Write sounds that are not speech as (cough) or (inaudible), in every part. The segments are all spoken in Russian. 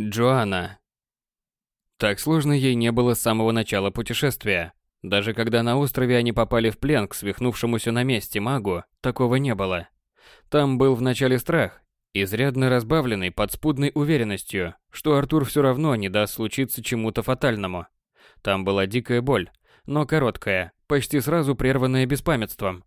Джоанна. Так сложно ей не было с самого начала путешествия. Даже когда на острове они попали в плен к свихнувшемуся на месте магу, такого не было. Там был вначале страх, изрядно разбавленный подспудной уверенностью, что Артур все равно не даст случиться чему-то фатальному. Там была дикая боль, но короткая, почти сразу прерванная беспамятством.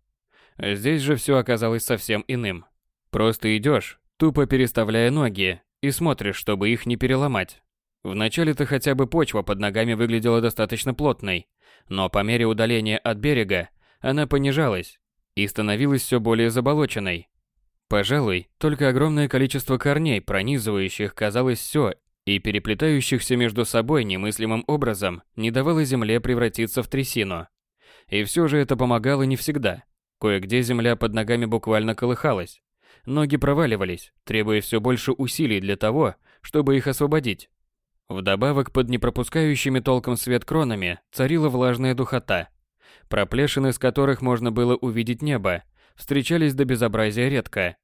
Здесь же все оказалось совсем иным. Просто идешь, тупо переставляя ноги, и смотришь, чтобы их не переломать. Вначале-то хотя бы почва под ногами выглядела достаточно плотной, но по мере удаления от берега она понижалась и становилась все более заболоченной. Пожалуй, только огромное количество корней, пронизывающих, казалось, все и переплетающихся между собой немыслимым образом, не давало земле превратиться в трясину. И все же это помогало не всегда. Кое-где земля под ногами буквально колыхалась. Ноги проваливались, требуя все больше усилий для того, чтобы их освободить. Вдобавок под непропускающими толком свет кронами царила влажная духота, проплешины с которых можно было увидеть небо, встречались до безобразия редко.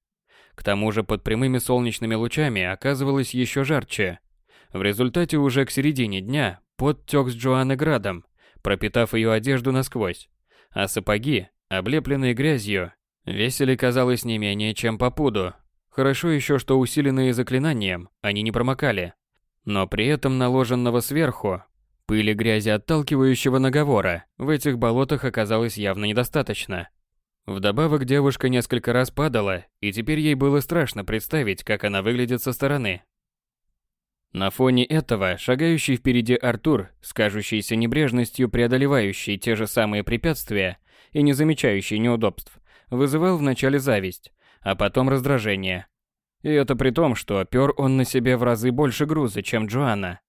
К тому же под прямыми солнечными лучами оказывалось еще жарче. В результате уже к середине дня пот тек с Джоанны градом, пропитав ее одежду насквозь, а сапоги, облепленные грязью, весили, казалось, не менее, чем по пуду. Хорошо еще, что усиленные заклинанием, они не промокали. Но при этом наложенного сверху, пыли грязи отталкивающего наговора, в этих болотах оказалось явно недостаточно. Вдобавок девушка несколько раз падала, и теперь ей было страшно представить, как она выглядит со стороны. На фоне этого шагающий впереди Артур, с кажущейся небрежностью преодолевающий те же самые препятствия и не замечающий неудобств, вызывал вначале зависть, а потом раздражение. И это при том, что пёр он на себе в разы больше груза, чем Джоанна.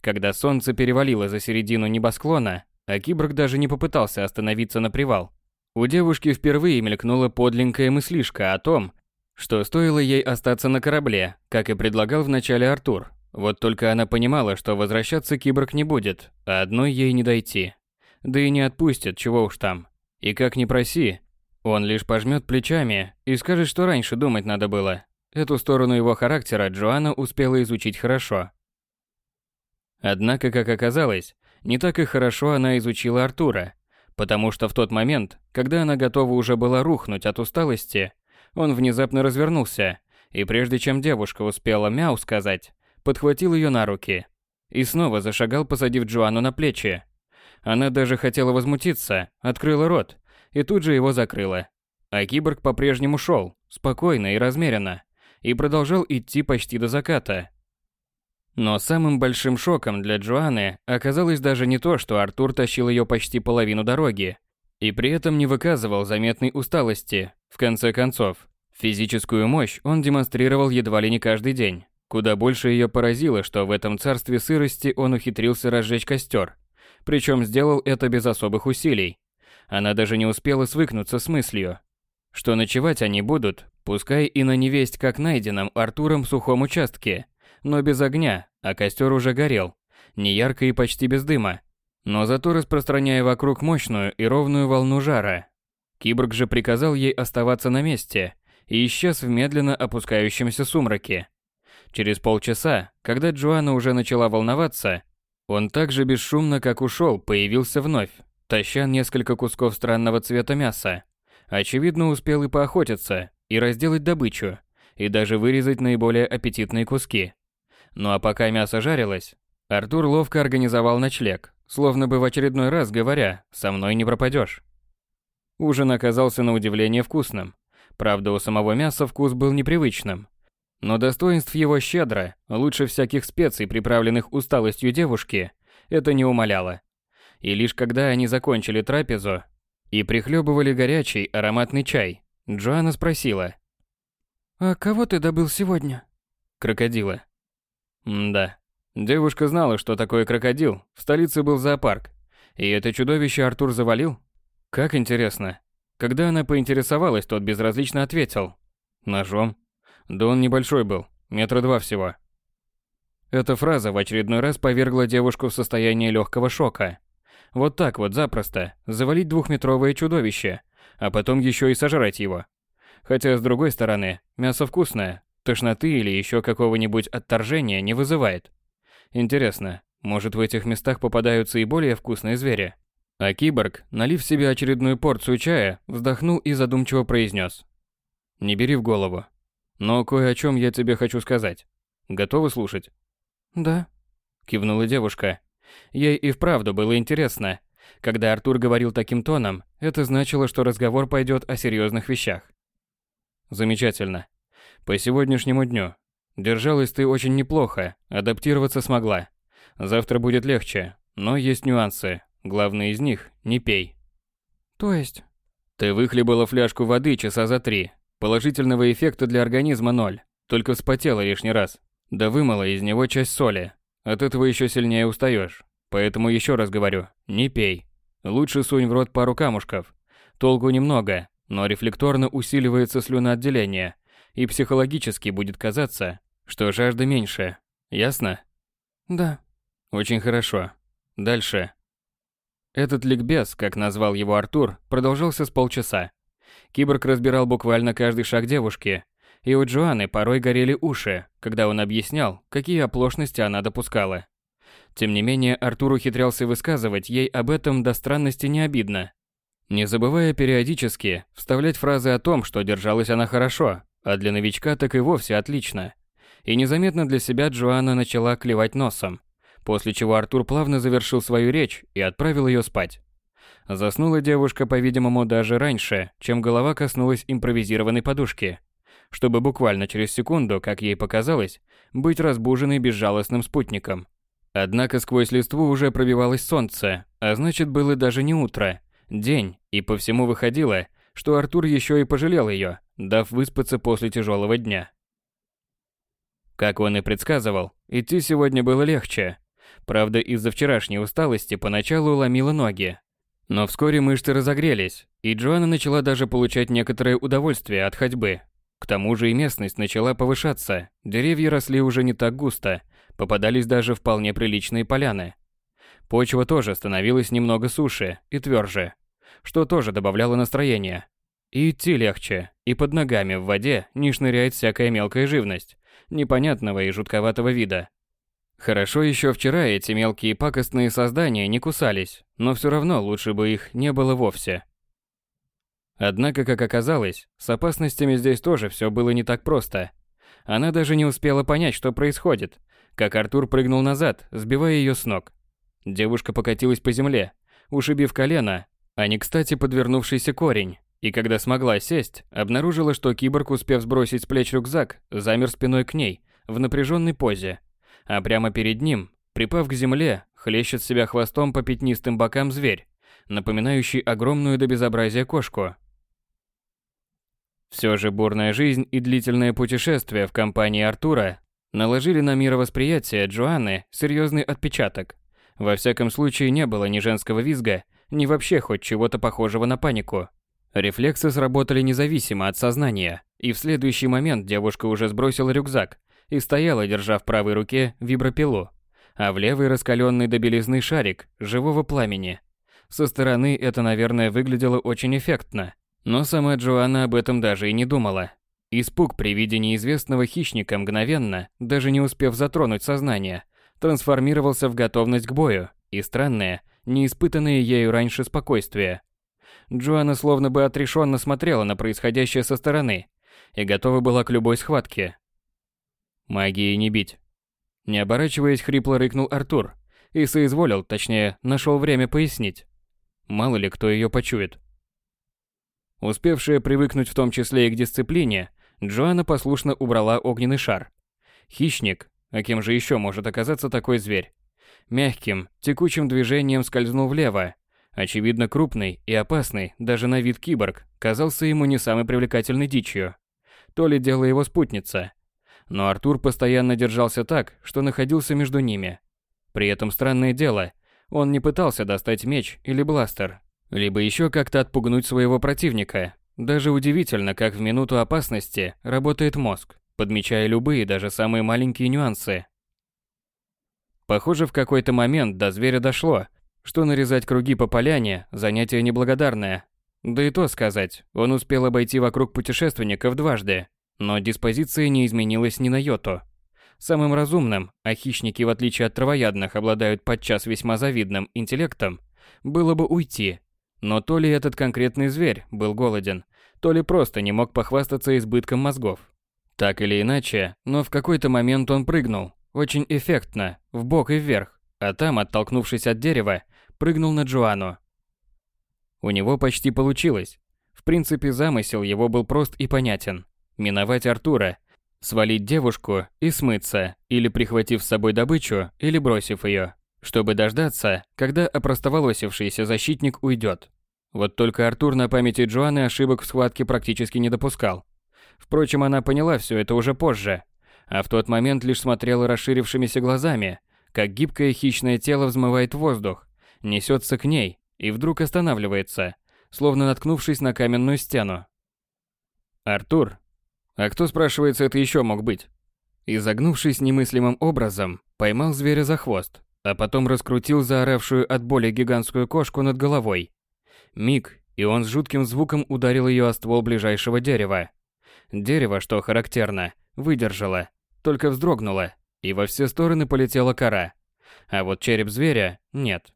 Когда солнце перевалило за середину небосклона, а киборг даже не попытался остановиться на привал, у девушки впервые мелькнула подленькая мыслишка о том, что стоило ей остаться на корабле, как и предлагал вначале Артур, вот только она понимала, что возвращаться киборг не будет, а одной ей не дойти. Да и не отпустит, чего уж там. И как ни проси, он лишь пожмет плечами и скажет, что раньше думать надо было. Эту сторону его характера Джоанна успела изучить хорошо. Однако, как оказалось, не так и хорошо она изучила Артура, потому что в тот момент, когда она готова уже была рухнуть от усталости, он внезапно развернулся, и прежде чем девушка успела мяу сказать, подхватил ее на руки и снова зашагал, посадив Джоанну на плечи. Она даже хотела возмутиться, открыла рот и тут же его закрыла. А киборг по-прежнему шел, спокойно и размеренно, и продолжал идти почти до заката. Но самым большим шоком для Джоанны оказалось даже не то, что Артур тащил ее почти половину дороги, и при этом не выказывал заметной усталости. В конце концов, физическую мощь он демонстрировал едва ли не каждый день. Куда больше ее поразило, что в этом царстве сырости он ухитрился разжечь костер. Причем сделал это без особых усилий. Она даже не успела свыкнуться с мыслью, что ночевать они будут, пускай и на невесть как найденном Артуром сухом участке, но без огня, а костер уже горел, не ярко и почти без дыма, но зато распространяя вокруг мощную и ровную волну жара. Киборг же приказал ей оставаться на месте и исчез в медленно опускающемся сумраке. Через полчаса, когда Джоанна уже начала волноваться, он так же бесшумно, как ушел, появился вновь, таща несколько кусков странного цвета мяса. Очевидно, успел и поохотиться, и разделать добычу, и даже вырезать наиболее аппетитные куски. Ну а пока мясо жарилось, Артур ловко организовал ночлег, словно бы в очередной раз говоря «со мной не пропадешь». Ужин оказался на удивление вкусным. Правда, у самого мяса вкус был непривычным, но достоинств его щедро, лучше всяких специй, приправленных усталостью девушки, это не умаляло. И лишь когда они закончили трапезу и прихлебывали горячий ароматный чай, Джоанна спросила. «А кого ты добыл сегодня?» Крокодила. М да. Девушка знала, что такое крокодил. В столице был зоопарк. И это чудовище Артур завалил? Как интересно. Когда она поинтересовалась, тот безразлично ответил. Ножом. Да он небольшой был, метра два всего. Эта фраза в очередной раз повергла девушку в состояние легкого шока. Вот так вот запросто завалить двухметровое чудовище, а потом еще и сожрать его. Хотя, с другой стороны, мясо вкусное, тошноты или еще какого-нибудь отторжения не вызывает. Интересно, может в этих местах попадаются и более вкусные звери? А киборг, налив себе очередную порцию чая, вздохнул и задумчиво произнес. «Не бери в голову. Но кое о чем я тебе хочу сказать. Готовы слушать?» «Да», – кивнула девушка. Ей и вправду было интересно. Когда Артур говорил таким тоном, это значило, что разговор пойдет о серьезных вещах. «Замечательно. По сегодняшнему дню. Держалась ты очень неплохо, адаптироваться смогла. Завтра будет легче, но есть нюансы. Главный из них – не пей. То есть? Ты выхлебала фляжку воды часа за три. Положительного эффекта для организма ноль. Только вспотела лишний раз. Да вымыла из него часть соли. От этого еще сильнее устаешь. Поэтому еще раз говорю, не пей. Лучше сунь в рот пару камушков. Толку немного, но рефлекторно усиливается слюноотделение, и психологически будет казаться, что жажда меньше. Ясно? Да. Очень хорошо. Дальше. Этот ликбез, как назвал его Артур, продолжался с полчаса. Киборг разбирал буквально каждый шаг девушки, и у Джоанны порой горели уши, когда он объяснял, какие оплошности она допускала. Тем не менее, Артур ухитрялся высказывать ей об этом до странности не обидно. Не забывая периодически вставлять фразы о том, что держалась она хорошо, а для новичка так и вовсе отлично. И незаметно для себя Джоанна начала клевать носом, после чего Артур плавно завершил свою речь и отправил ее спать. Заснула девушка, по-видимому, даже раньше, чем голова коснулась импровизированной подушки, чтобы буквально через секунду, как ей показалось, быть разбуженной безжалостным спутником. Однако сквозь листву уже пробивалось солнце, а значит было даже не утро, день, и по всему выходило, что Артур еще и пожалел ее, дав выспаться после тяжелого дня. Как он и предсказывал, идти сегодня было легче, Правда, из-за вчерашней усталости поначалу ломила ноги. Но вскоре мышцы разогрелись, и Джоанна начала даже получать некоторое удовольствие от ходьбы. К тому же и местность начала повышаться, деревья росли уже не так густо, попадались даже вполне приличные поляны. Почва тоже становилась немного суше и тверже, что тоже добавляло настроения. И идти легче, и под ногами в воде не шныряет всякая мелкая живность, непонятного и жутковатого вида. Хорошо еще вчера эти мелкие пакостные создания не кусались, но все равно лучше бы их не было вовсе. Однако, как оказалось, с опасностями здесь тоже все было не так просто. Она даже не успела понять, что происходит, как Артур прыгнул назад, сбивая ее с ног. Девушка покатилась по земле, ушибив колено, а не кстати подвернувшийся корень, и когда смогла сесть, обнаружила, что киборг, успев сбросить с плеч рюкзак, замер спиной к ней, в напряженной позе а прямо перед ним, припав к земле, хлещет себя хвостом по пятнистым бокам зверь, напоминающий огромную до безобразия кошку. Все же бурная жизнь и длительное путешествие в компании Артура наложили на мировосприятие Джоанны серьезный отпечаток. Во всяком случае не было ни женского визга, ни вообще хоть чего-то похожего на панику. Рефлексы сработали независимо от сознания, и в следующий момент девушка уже сбросила рюкзак и стояла, держа в правой руке вибропилу, а в левой раскаленный до белизны шарик живого пламени. Со стороны это, наверное, выглядело очень эффектно, но сама Джоанна об этом даже и не думала. Испуг при виде неизвестного хищника мгновенно, даже не успев затронуть сознание, трансформировался в готовность к бою и странное, неиспытанное ею раньше спокойствие. Джоанна словно бы отрешенно смотрела на происходящее со стороны и готова была к любой схватке, Магией не бить. Не оборачиваясь, хрипло рыкнул Артур и соизволил, точнее, нашел время пояснить. Мало ли кто ее почует. Успевшая привыкнуть в том числе и к дисциплине, Джоанна послушно убрала огненный шар. Хищник, а кем же еще может оказаться такой зверь? Мягким, текучим движением скользнул влево. Очевидно, крупный и опасный, даже на вид киборг, казался ему не самой привлекательной дичью. То ли дело его спутница, но Артур постоянно держался так, что находился между ними. При этом странное дело, он не пытался достать меч или бластер, либо еще как-то отпугнуть своего противника. Даже удивительно, как в минуту опасности работает мозг, подмечая любые, даже самые маленькие нюансы. Похоже, в какой-то момент до зверя дошло, что нарезать круги по поляне – занятие неблагодарное. Да и то сказать, он успел обойти вокруг путешественников дважды, но диспозиция не изменилась ни на йоту. Самым разумным, а хищники, в отличие от травоядных, обладают подчас весьма завидным интеллектом, было бы уйти. Но то ли этот конкретный зверь был голоден, то ли просто не мог похвастаться избытком мозгов. Так или иначе, но в какой-то момент он прыгнул, очень эффектно, в бок и вверх, а там, оттолкнувшись от дерева, прыгнул на Джоану. У него почти получилось. В принципе, замысел его был прост и понятен. Миновать Артура, свалить девушку и смыться, или прихватив с собой добычу, или бросив ее, чтобы дождаться, когда опростоволосившийся защитник уйдет. Вот только Артур на памяти Джоанны ошибок в схватке практически не допускал. Впрочем, она поняла все это уже позже, а в тот момент лишь смотрела расширившимися глазами, как гибкое хищное тело взмывает воздух, несется к ней и вдруг останавливается, словно наткнувшись на каменную стену. Артур, а кто, спрашивается, это еще мог быть? Изогнувшись немыслимым образом, поймал зверя за хвост, а потом раскрутил заоравшую от боли гигантскую кошку над головой. Миг, и он с жутким звуком ударил ее о ствол ближайшего дерева. Дерево, что характерно, выдержало, только вздрогнуло, и во все стороны полетела кора. А вот череп зверя нет.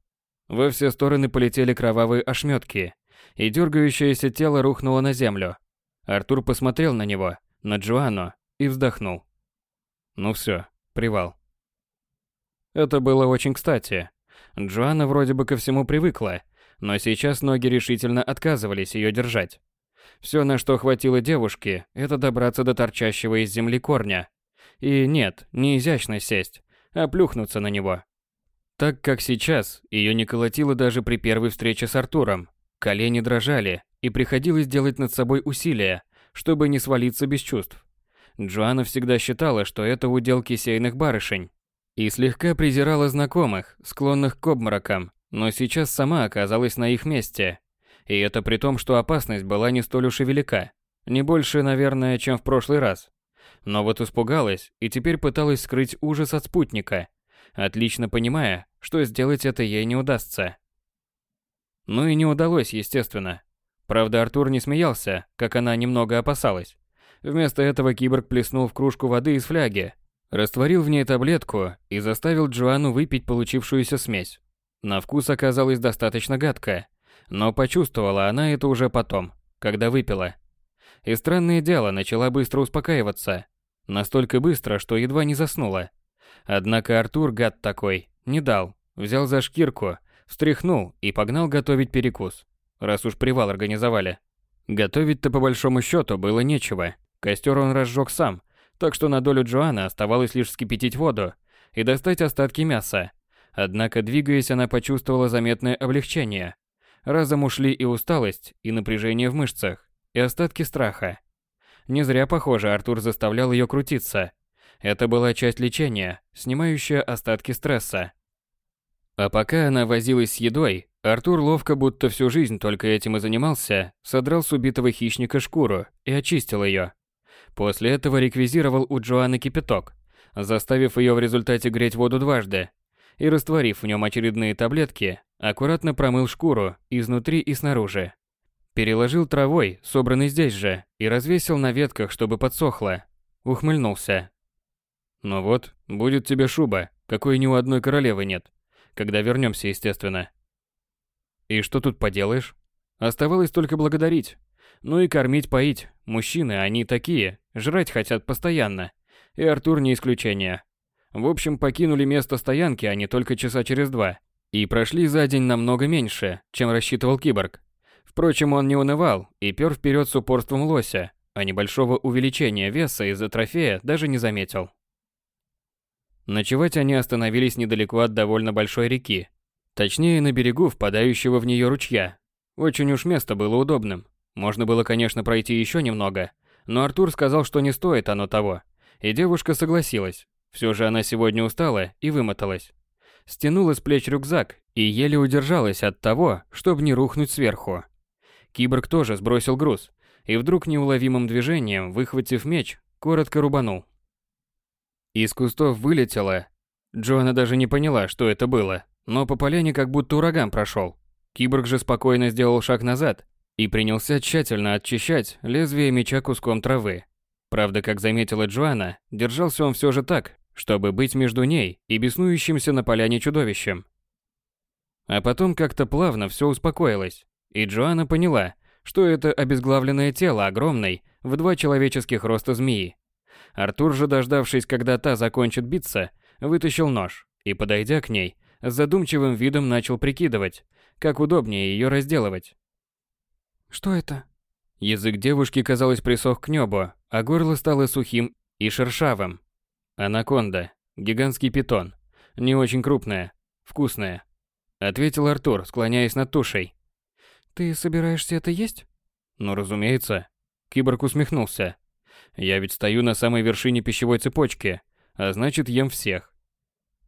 Во все стороны полетели кровавые ошметки, и дергающееся тело рухнуло на землю. Артур посмотрел на него, на Джоанну и вздохнул. Ну все, привал. Это было очень кстати. Джоанна вроде бы ко всему привыкла, но сейчас ноги решительно отказывались ее держать. Все, на что хватило девушки, это добраться до торчащего из земли корня. И нет, не изящно сесть, а плюхнуться на него. Так как сейчас ее не колотило даже при первой встрече с Артуром. Колени дрожали, и приходилось делать над собой усилия, чтобы не свалиться без чувств. Джоанна всегда считала, что это удел кисейных барышень, и слегка презирала знакомых, склонных к обморокам, но сейчас сама оказалась на их месте. И это при том, что опасность была не столь уж и велика. Не больше, наверное, чем в прошлый раз. Но вот испугалась и теперь пыталась скрыть ужас от спутника, отлично понимая, что сделать это ей не удастся. Ну и не удалось, естественно. Правда, Артур не смеялся, как она немного опасалась. Вместо этого киборг плеснул в кружку воды из фляги, растворил в ней таблетку и заставил Джоанну выпить получившуюся смесь. На вкус оказалось достаточно гадко, но почувствовала она это уже потом, когда выпила. И странное дело, начала быстро успокаиваться. Настолько быстро, что едва не заснула. Однако Артур, гад такой, не дал. Взял за шкирку, встряхнул и погнал готовить перекус раз уж привал организовали. Готовить-то по большому счету было нечего. Костер он разжег сам, так что на долю Джоанна оставалось лишь вскипятить воду и достать остатки мяса. Однако, двигаясь, она почувствовала заметное облегчение. Разом ушли и усталость, и напряжение в мышцах, и остатки страха. Не зря, похоже, Артур заставлял ее крутиться. Это была часть лечения, снимающая остатки стресса. А пока она возилась с едой, Артур ловко, будто всю жизнь только этим и занимался, содрал с убитого хищника шкуру и очистил ее. После этого реквизировал у Джоанны кипяток, заставив ее в результате греть воду дважды, и растворив в нем очередные таблетки, аккуратно промыл шкуру изнутри и снаружи. Переложил травой, собранной здесь же, и развесил на ветках, чтобы подсохло. Ухмыльнулся. «Ну вот, будет тебе шуба, какой ни у одной королевы нет. Когда вернемся, естественно». И что тут поделаешь? Оставалось только благодарить. Ну и кормить-поить. Мужчины, они такие, жрать хотят постоянно. И Артур не исключение. В общем, покинули место стоянки они только часа через два. И прошли за день намного меньше, чем рассчитывал киборг. Впрочем, он не унывал и пер вперед с упорством лося, а небольшого увеличения веса из-за трофея даже не заметил. Ночевать они остановились недалеко от довольно большой реки, Точнее, на берегу впадающего в нее ручья. Очень уж место было удобным. Можно было, конечно, пройти еще немного, но Артур сказал, что не стоит оно того. И девушка согласилась. Все же она сегодня устала и вымоталась. Стянула с плеч рюкзак и еле удержалась от того, чтобы не рухнуть сверху. Киборг тоже сбросил груз и вдруг неуловимым движением, выхватив меч, коротко рубанул. Из кустов вылетело. Джоанна даже не поняла, что это было, но по поляне как будто ураган прошел. Киборг же спокойно сделал шаг назад и принялся тщательно очищать лезвие меча куском травы. Правда, как заметила Джоанна, держался он все же так, чтобы быть между ней и беснующимся на поляне чудовищем. А потом как-то плавно все успокоилось, и Джоанна поняла, что это обезглавленное тело огромной, в два человеческих роста змеи. Артур же, дождавшись, когда та закончит биться, вытащил нож и, подойдя к ней, с задумчивым видом начал прикидывать, как удобнее ее разделывать. «Что это?» Язык девушки, казалось, присох к небу, а горло стало сухим и шершавым. Анаконда, гигантский питон, не очень крупная, вкусная, ответил Артур, склоняясь над тушей. Ты собираешься это есть? Ну, разумеется. Киборг усмехнулся. Я ведь стою на самой вершине пищевой цепочки, а значит, ем всех.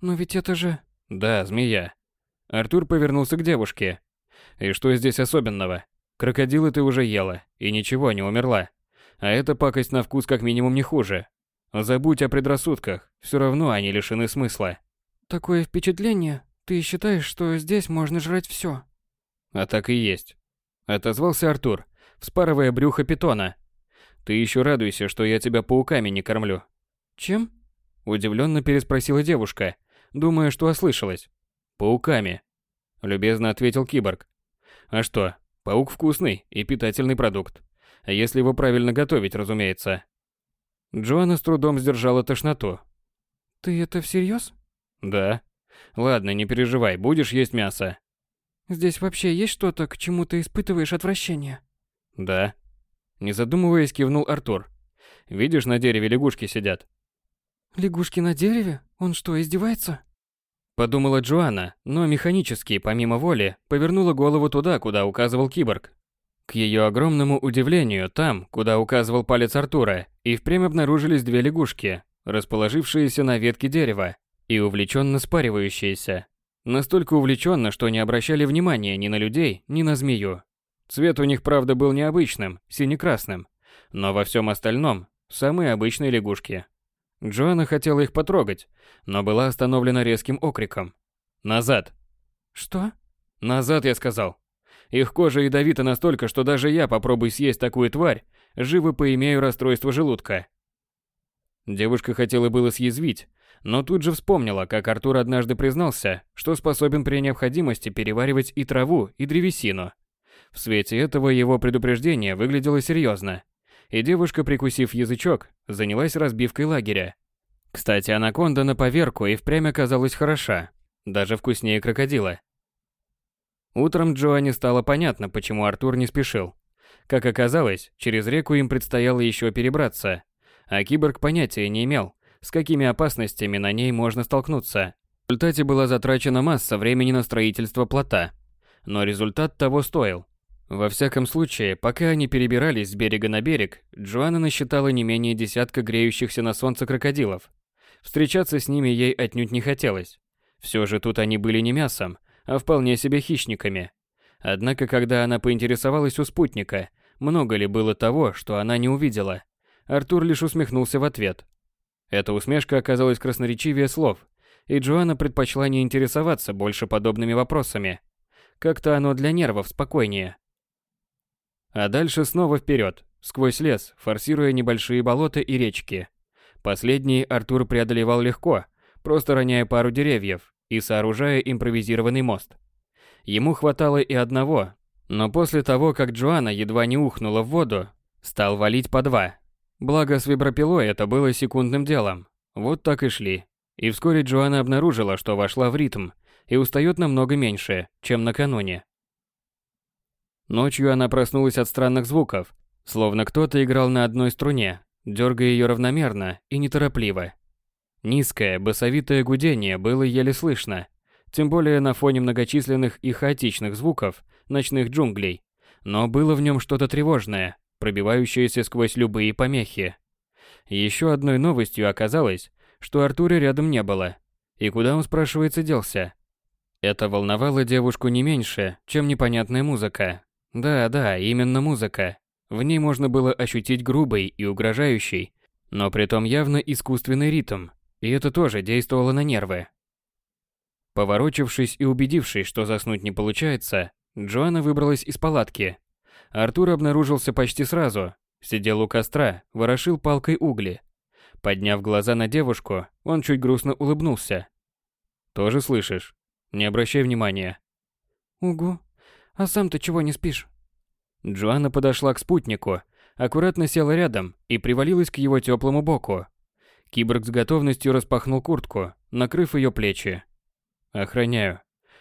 Но ведь это же... Да, змея. Артур повернулся к девушке. И что здесь особенного? Крокодилы ты уже ела, и ничего, не умерла. А эта пакость на вкус как минимум не хуже. Забудь о предрассудках, все равно они лишены смысла. Такое впечатление, ты считаешь, что здесь можно жрать все. А так и есть. Отозвался Артур, вспарывая брюхо питона. Ты еще радуйся, что я тебя пауками не кормлю. Чем? Удивленно переспросила девушка, думая, что ослышалась. Пауками. Любезно ответил киборг. А что, паук вкусный и питательный продукт. Если его правильно готовить, разумеется. Джоанна с трудом сдержала тошноту. Ты это всерьез? Да. Ладно, не переживай, будешь есть мясо. Здесь вообще есть что-то, к чему ты испытываешь отвращение? Да. Не задумываясь, кивнул Артур. Видишь, на дереве лягушки сидят. Лягушки на дереве? Он что, издевается? Подумала Джоанна, но механически, помимо воли, повернула голову туда, куда указывал киборг. К ее огромному удивлению, там, куда указывал палец Артура, и впрямь обнаружились две лягушки, расположившиеся на ветке дерева и увлеченно спаривающиеся. Настолько увлеченно, что не обращали внимания ни на людей, ни на змею. Цвет у них, правда, был необычным, сине-красным, но во всем остальном – самые обычные лягушки. Джоанна хотела их потрогать, но была остановлена резким окриком. «Назад!» «Что?» «Назад, я сказал!» Их кожа ядовита настолько, что даже я попробую съесть такую тварь, живо поимею расстройство желудка. Девушка хотела было съязвить, но тут же вспомнила, как Артур однажды признался, что способен при необходимости переваривать и траву, и древесину. В свете этого его предупреждение выглядело серьезно, и девушка, прикусив язычок, занялась разбивкой лагеря. Кстати, анаконда на поверку и впрямь оказалась хороша, даже вкуснее крокодила. Утром Джоанне стало понятно, почему Артур не спешил. Как оказалось, через реку им предстояло еще перебраться, а киборг понятия не имел, с какими опасностями на ней можно столкнуться. В результате была затрачена масса времени на строительство плота. Но результат того стоил. Во всяком случае, пока они перебирались с берега на берег, Джоанна насчитала не менее десятка греющихся на солнце крокодилов. Встречаться с ними ей отнюдь не хотелось. Все же тут они были не мясом, а вполне себе хищниками. Однако, когда она поинтересовалась у спутника, много ли было того, что она не увидела, Артур лишь усмехнулся в ответ. Эта усмешка оказалась красноречивее слов, и Джоанна предпочла не интересоваться больше подобными вопросами. Как-то оно для нервов спокойнее. А дальше снова вперед, сквозь лес, форсируя небольшие болота и речки. Последние Артур преодолевал легко, просто роняя пару деревьев, и сооружая импровизированный мост. Ему хватало и одного, но после того, как Джоанна едва не ухнула в воду, стал валить по два. Благо с вибропилой это было секундным делом. Вот так и шли. И вскоре Джоанна обнаружила, что вошла в ритм и устает намного меньше, чем накануне. Ночью она проснулась от странных звуков, словно кто-то играл на одной струне, дергая ее равномерно и неторопливо. Низкое, басовитое гудение было еле слышно, тем более на фоне многочисленных и хаотичных звуков ночных джунглей, но было в нем что-то тревожное, пробивающееся сквозь любые помехи. Еще одной новостью оказалось, что Артура рядом не было, и куда он, спрашивается, делся. Это волновало девушку не меньше, чем непонятная музыка. Да-да, именно музыка. В ней можно было ощутить грубый и угрожающий, но при том явно искусственный ритм, и это тоже действовало на нервы. Поворочившись и убедившись, что заснуть не получается, Джоанна выбралась из палатки. Артур обнаружился почти сразу, Сидел у костра, ворошил палкой угли. Подняв глаза на девушку, он чуть грустно улыбнулся. «Тоже слышишь? Не обращай внимания». «Угу. А сам ты чего не спишь?» Джоанна подошла к спутнику, аккуратно села рядом и привалилась к его теплому боку. Киборг с готовностью распахнул куртку, накрыв ее плечи. «Охраняю.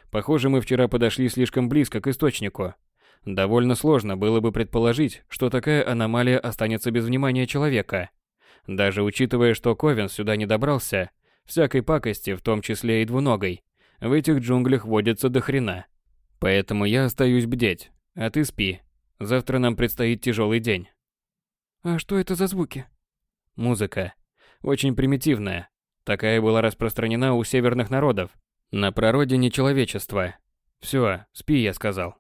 Похоже, мы вчера подошли слишком близко к источнику. Довольно сложно было бы предположить, что такая аномалия останется без внимания человека. Даже учитывая, что Ковен сюда не добрался, всякой пакости, в том числе и двуногой, в этих джунглях водится до хрена. Поэтому я остаюсь бдеть, а ты спи. Завтра нам предстоит тяжелый день. А что это за звуки? Музыка. Очень примитивная. Такая была распространена у северных народов. На прародине человечества. Все, спи, я сказал.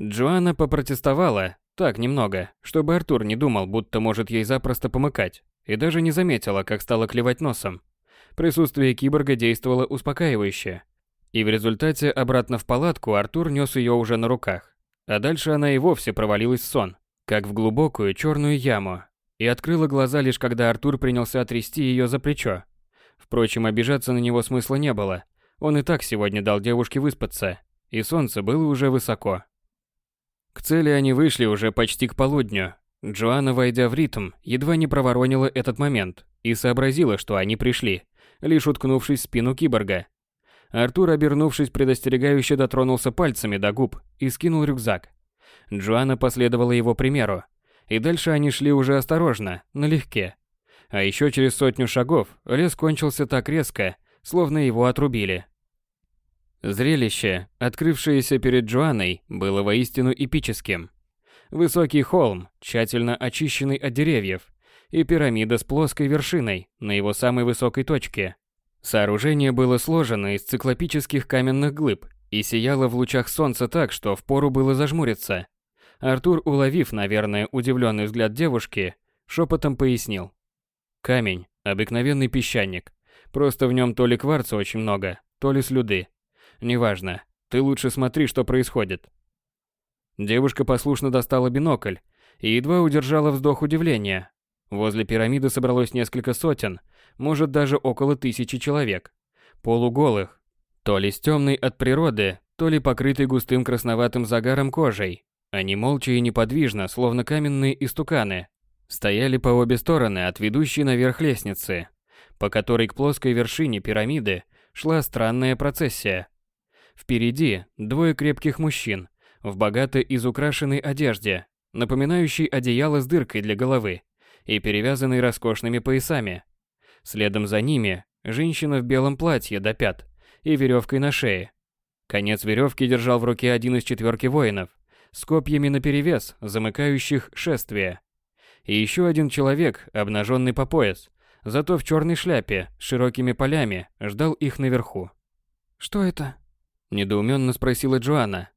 Джоанна попротестовала, так немного, чтобы Артур не думал, будто может ей запросто помыкать, и даже не заметила, как стала клевать носом. Присутствие киборга действовало успокаивающе. И в результате обратно в палатку Артур нес ее уже на руках. А дальше она и вовсе провалилась в сон, как в глубокую черную яму, и открыла глаза лишь когда Артур принялся трясти ее за плечо. Впрочем, обижаться на него смысла не было. Он и так сегодня дал девушке выспаться, и солнце было уже высоко. К цели они вышли уже почти к полудню. Джоанна, войдя в ритм, едва не проворонила этот момент и сообразила, что они пришли, лишь уткнувшись в спину киборга. Артур, обернувшись, предостерегающе дотронулся пальцами до губ и скинул рюкзак. Джоанна последовала его примеру, и дальше они шли уже осторожно, налегке. А еще через сотню шагов лес кончился так резко, словно его отрубили. Зрелище, открывшееся перед Джоанной, было воистину эпическим. Высокий холм, тщательно очищенный от деревьев, и пирамида с плоской вершиной на его самой высокой точке. Сооружение было сложено из циклопических каменных глыб и сияло в лучах солнца так, что впору было зажмуриться. Артур, уловив, наверное, удивленный взгляд девушки, шепотом пояснил. Камень, обыкновенный песчаник. Просто в нем то ли кварца очень много, то ли слюды. Неважно. Ты лучше смотри, что происходит. Девушка послушно достала бинокль и едва удержала вздох удивления. Возле пирамиды собралось несколько сотен, может даже около тысячи человек. Полуголых, то ли с темной от природы, то ли покрытой густым красноватым загаром кожей. Они молча и неподвижно, словно каменные истуканы, стояли по обе стороны от ведущей наверх лестницы, по которой к плоской вершине пирамиды шла странная процессия. Впереди двое крепких мужчин в богато изукрашенной одежде, напоминающей одеяло с дыркой для головы и перевязанной роскошными поясами. Следом за ними женщина в белом платье до пят и веревкой на шее. Конец веревки держал в руке один из четверки воинов с копьями наперевес, замыкающих шествие. И еще один человек, обнаженный по пояс, зато в черной шляпе с широкими полями, ждал их наверху. «Что это?» Недоуменно спросила Джоанна.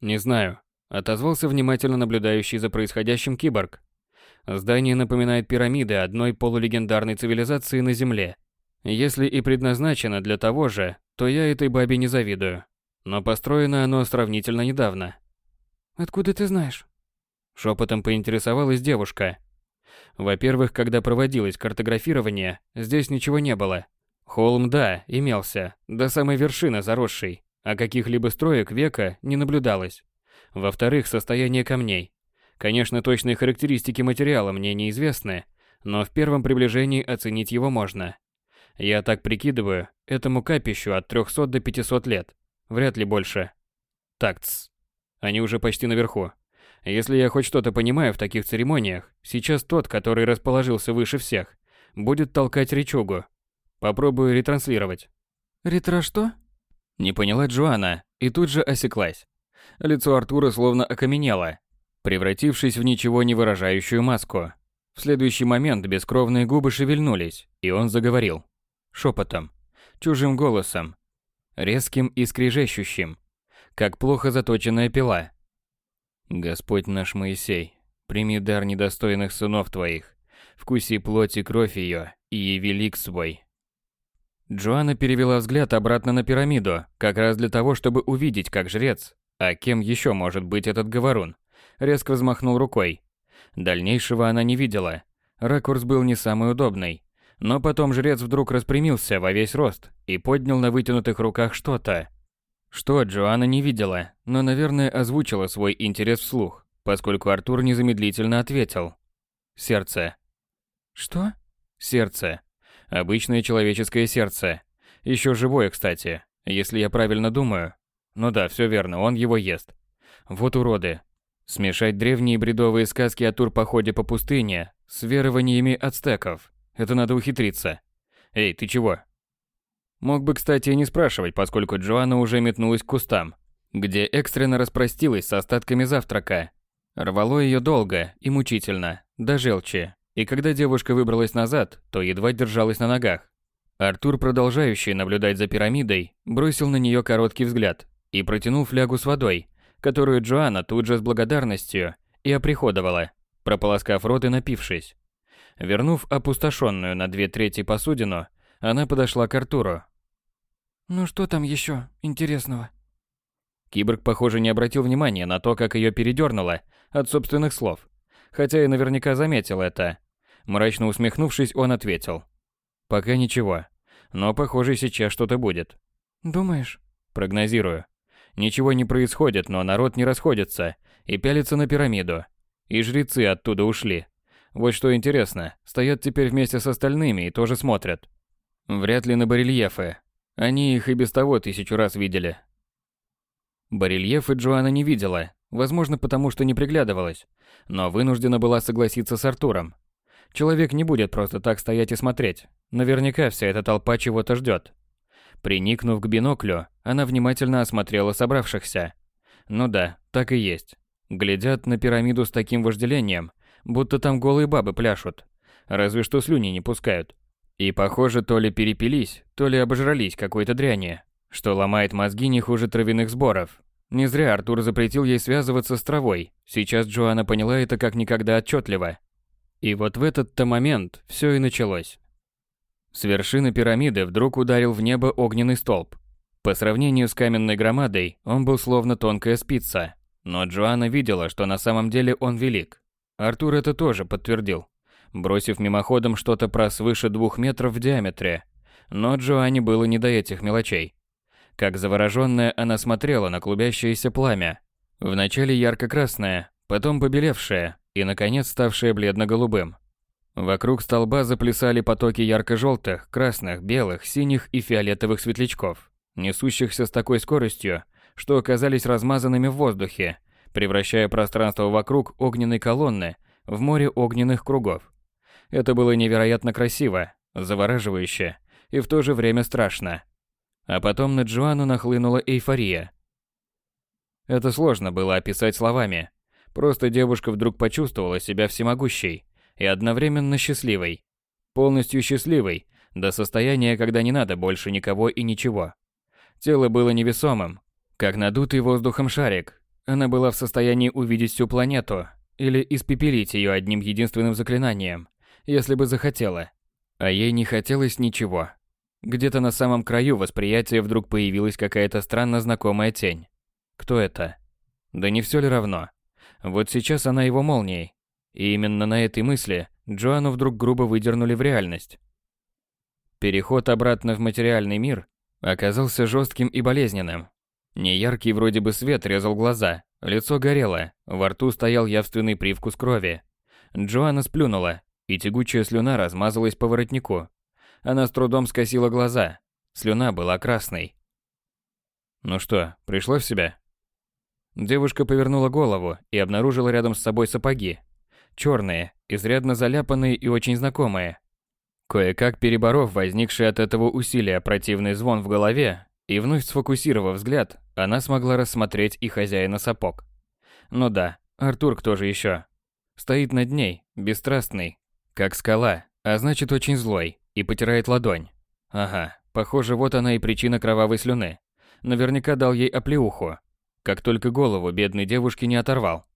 «Не знаю», — отозвался внимательно наблюдающий за происходящим киборг. Здание напоминает пирамиды одной полулегендарной цивилизации на Земле. Если и предназначено для того же, то я этой бабе не завидую. Но построено оно сравнительно недавно. «Откуда ты знаешь?» Шепотом поинтересовалась девушка. Во-первых, когда проводилось картографирование, здесь ничего не было. Холм, да, имелся, до самой вершины заросший а каких-либо строек века не наблюдалось. Во-вторых, состояние камней. Конечно, точные характеристики материала мне неизвестны, но в первом приближении оценить его можно. Я так прикидываю, этому капищу от 300 до 500 лет. Вряд ли больше. Такц. Они уже почти наверху. Если я хоть что-то понимаю в таких церемониях, сейчас тот, который расположился выше всех, будет толкать речугу. Попробую ретранслировать. Ретро что? Не поняла Джоанна и тут же осеклась. Лицо Артура словно окаменело, превратившись в ничего не выражающую маску. В следующий момент бескровные губы шевельнулись, и он заговорил. Шепотом, чужим голосом, резким и скрежещущим, как плохо заточенная пила. «Господь наш Моисей, прими дар недостойных сынов твоих, вкуси плоть и кровь ее, и яви свой, Джоанна перевела взгляд обратно на пирамиду, как раз для того, чтобы увидеть, как жрец, а кем еще может быть этот говорун, резко взмахнул рукой. Дальнейшего она не видела. Ракурс был не самый удобный. Но потом жрец вдруг распрямился во весь рост и поднял на вытянутых руках что-то. Что Джоанна не видела, но, наверное, озвучила свой интерес вслух, поскольку Артур незамедлительно ответил. Сердце. Что? Сердце. Обычное человеческое сердце. Еще живое, кстати, если я правильно думаю. Ну да, все верно, он его ест. Вот уроды. Смешать древние бредовые сказки о турпоходе по пустыне с верованиями ацтеков. Это надо ухитриться. Эй, ты чего? Мог бы, кстати, и не спрашивать, поскольку Джоанна уже метнулась к кустам, где экстренно распростилась с остатками завтрака. Рвало ее долго и мучительно, до желчи, и когда девушка выбралась назад, то едва держалась на ногах. Артур, продолжающий наблюдать за пирамидой, бросил на нее короткий взгляд и протянул флягу с водой, которую Джоанна тут же с благодарностью и оприходовала, прополоскав рот и напившись. Вернув опустошенную на две трети посудину, она подошла к Артуру. «Ну что там еще интересного?» Киборг, похоже, не обратил внимания на то, как ее передернуло от собственных слов, хотя и наверняка заметил это. Мрачно усмехнувшись, он ответил. «Пока ничего, но, похоже, сейчас что-то будет». «Думаешь?» «Прогнозирую. Ничего не происходит, но народ не расходится и пялится на пирамиду. И жрецы оттуда ушли. Вот что интересно, стоят теперь вместе с остальными и тоже смотрят. Вряд ли на барельефы. Они их и без того тысячу раз видели. Барельефы Джоанна не видела, возможно, потому что не приглядывалась, но вынуждена была согласиться с Артуром. Человек не будет просто так стоять и смотреть. Наверняка вся эта толпа чего-то ждет. Приникнув к биноклю, она внимательно осмотрела собравшихся. Ну да, так и есть. Глядят на пирамиду с таким вожделением, будто там голые бабы пляшут. Разве что слюни не пускают. И похоже, то ли перепились, то ли обожрались какой-то дряни, что ломает мозги не хуже травяных сборов. Не зря Артур запретил ей связываться с травой. Сейчас Джоанна поняла это как никогда отчетливо. И вот в этот-то момент все и началось. С вершины пирамиды вдруг ударил в небо огненный столб. По сравнению с каменной громадой, он был словно тонкая спица. Но Джоанна видела, что на самом деле он велик. Артур это тоже подтвердил, бросив мимоходом что-то про свыше двух метров в диаметре. Но Джоанне было не до этих мелочей. Как завороженная, она смотрела на клубящееся пламя. Вначале ярко-красное, потом побелевшее и, наконец, ставшее бледно-голубым. Вокруг столба заплясали потоки ярко-желтых, красных, белых, синих и фиолетовых светлячков, несущихся с такой скоростью, что оказались размазанными в воздухе, превращая пространство вокруг огненной колонны в море огненных кругов. Это было невероятно красиво, завораживающе и в то же время страшно. А потом на Джоанну нахлынула эйфория. Это сложно было описать словами. Просто девушка вдруг почувствовала себя всемогущей, и одновременно счастливой. Полностью счастливой, до состояния, когда не надо больше никого и ничего. Тело было невесомым, как надутый воздухом шарик. Она была в состоянии увидеть всю планету или испепелить ее одним единственным заклинанием, если бы захотела. А ей не хотелось ничего. Где-то на самом краю восприятия вдруг появилась какая-то странно знакомая тень. Кто это? Да не все ли равно? Вот сейчас она его молнией, и именно на этой мысли Джоанну вдруг грубо выдернули в реальность. Переход обратно в материальный мир оказался жестким и болезненным. Неяркий вроде бы свет резал глаза, лицо горело, во рту стоял явственный привкус крови. Джоанна сплюнула, и тягучая слюна размазалась по воротнику. Она с трудом скосила глаза. Слюна была красной. «Ну что, пришла в себя?» Девушка повернула голову и обнаружила рядом с собой сапоги, черные, изрядно заляпанные и очень знакомые. Кое-как переборов возникший от этого усилия противный звон в голове и вновь сфокусировав взгляд, она смогла рассмотреть и хозяина сапог. Ну да, Артур кто же еще? Стоит над ней, бесстрастный, как скала, а значит очень злой, и потирает ладонь. Ага, похоже, вот она и причина кровавой слюны. Наверняка дал ей оплеуху, как только голову бедной девушки не оторвал.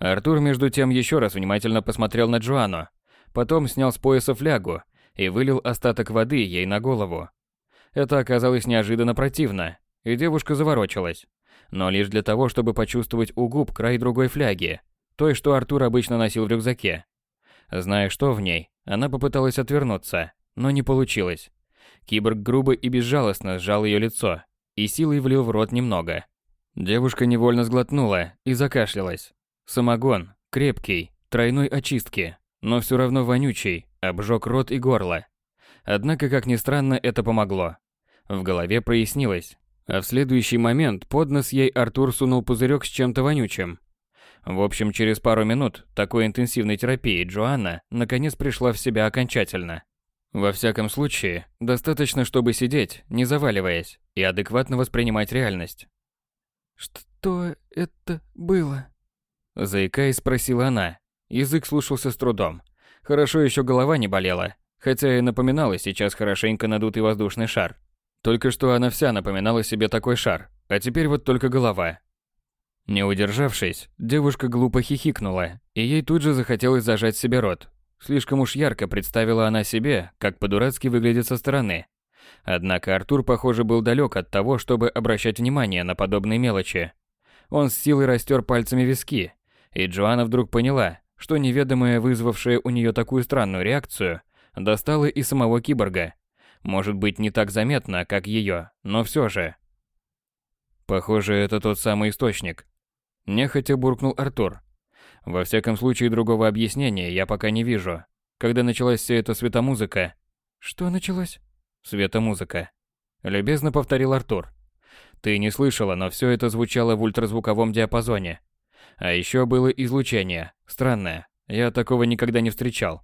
Артур между тем еще раз внимательно посмотрел на Джоанну, потом снял с пояса флягу и вылил остаток воды ей на голову. Это оказалось неожиданно противно, и девушка заворочилась, но лишь для того, чтобы почувствовать у губ край другой фляги, той, что Артур обычно носил в рюкзаке. Зная, что в ней, она попыталась отвернуться, но не получилось. Киборг грубо и безжалостно сжал ее лицо и силой влил в рот немного. Девушка невольно сглотнула и закашлялась. Самогон, крепкий, тройной очистки, но все равно вонючий, обжег рот и горло. Однако, как ни странно, это помогло. В голове прояснилось, а в следующий момент под нос ей Артур сунул пузырек с чем-то вонючим. В общем, через пару минут такой интенсивной терапии Джоанна наконец пришла в себя окончательно. Во всяком случае, достаточно, чтобы сидеть, не заваливаясь, и адекватно воспринимать реальность. «Что это было?» Заикаясь, спросила она. Язык слушался с трудом. Хорошо еще голова не болела, хотя и напоминала сейчас хорошенько надутый воздушный шар. Только что она вся напоминала себе такой шар, а теперь вот только голова. Не удержавшись, девушка глупо хихикнула, и ей тут же захотелось зажать себе рот, Слишком уж ярко представила она себе, как по-дурацки выглядит со стороны. Однако Артур, похоже, был далек от того, чтобы обращать внимание на подобные мелочи. Он с силой растер пальцами виски, и Джоанна вдруг поняла, что неведомое, вызвавшее у нее такую странную реакцию, достало и самого киборга. Может быть, не так заметно, как ее, но все же. Похоже, это тот самый источник. Нехотя буркнул Артур, во всяком случае, другого объяснения я пока не вижу. Когда началась вся эта светомузыка... Что началось? Светомузыка. Любезно повторил Артур. Ты не слышала, но все это звучало в ультразвуковом диапазоне. А еще было излучение. Странное. Я такого никогда не встречал.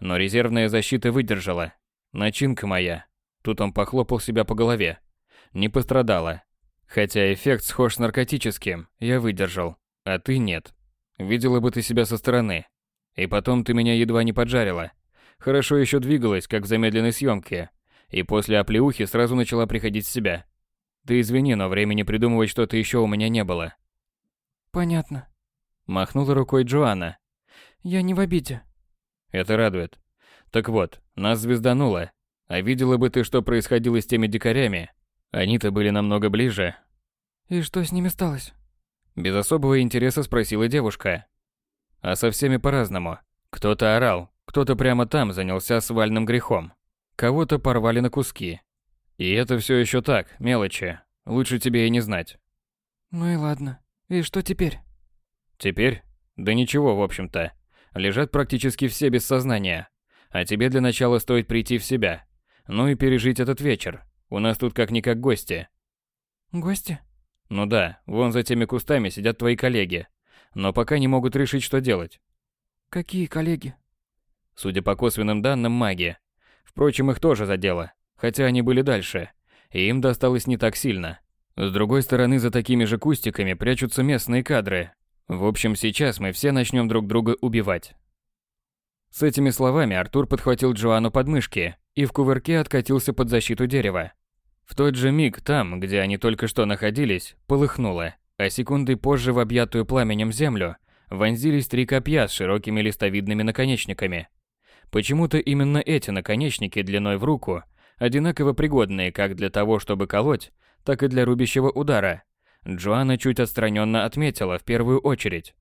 Но резервная защита выдержала. Начинка моя. Тут он похлопал себя по голове. Не пострадала. Хотя эффект схож с наркотическим, я выдержал. А ты нет. Видела бы ты себя со стороны. И потом ты меня едва не поджарила. Хорошо еще двигалась, как в замедленной съемке. И после оплеухи сразу начала приходить в себя. Ты извини, но времени придумывать что-то еще у меня не было. Понятно. Махнула рукой Джоанна. Я не в обиде. Это радует. Так вот, нас звездануло. А видела бы ты, что происходило с теми дикарями. Они-то были намного ближе. И что с ними сталось? Без особого интереса спросила девушка. А со всеми по-разному. Кто-то орал, кто-то прямо там занялся свальным грехом. Кого-то порвали на куски. И это все еще так, мелочи. Лучше тебе и не знать. Ну и ладно. И что теперь? Теперь? Да ничего, в общем-то. Лежат практически все без сознания. А тебе для начала стоит прийти в себя. Ну и пережить этот вечер. У нас тут как-никак гости. Гости? Ну да, вон за теми кустами сидят твои коллеги, но пока не могут решить, что делать. Какие коллеги? Судя по косвенным данным, маги. Впрочем, их тоже задело, хотя они были дальше, и им досталось не так сильно. С другой стороны, за такими же кустиками прячутся местные кадры. В общем, сейчас мы все начнем друг друга убивать. С этими словами Артур подхватил Джоанну под мышки и в кувырке откатился под защиту дерева. В тот же миг там, где они только что находились, полыхнуло, а секунды позже в объятую пламенем землю вонзились три копья с широкими листовидными наконечниками. Почему-то именно эти наконечники длиной в руку, одинаково пригодные как для того, чтобы колоть, так и для рубящего удара, Джоанна чуть отстраненно отметила в первую очередь.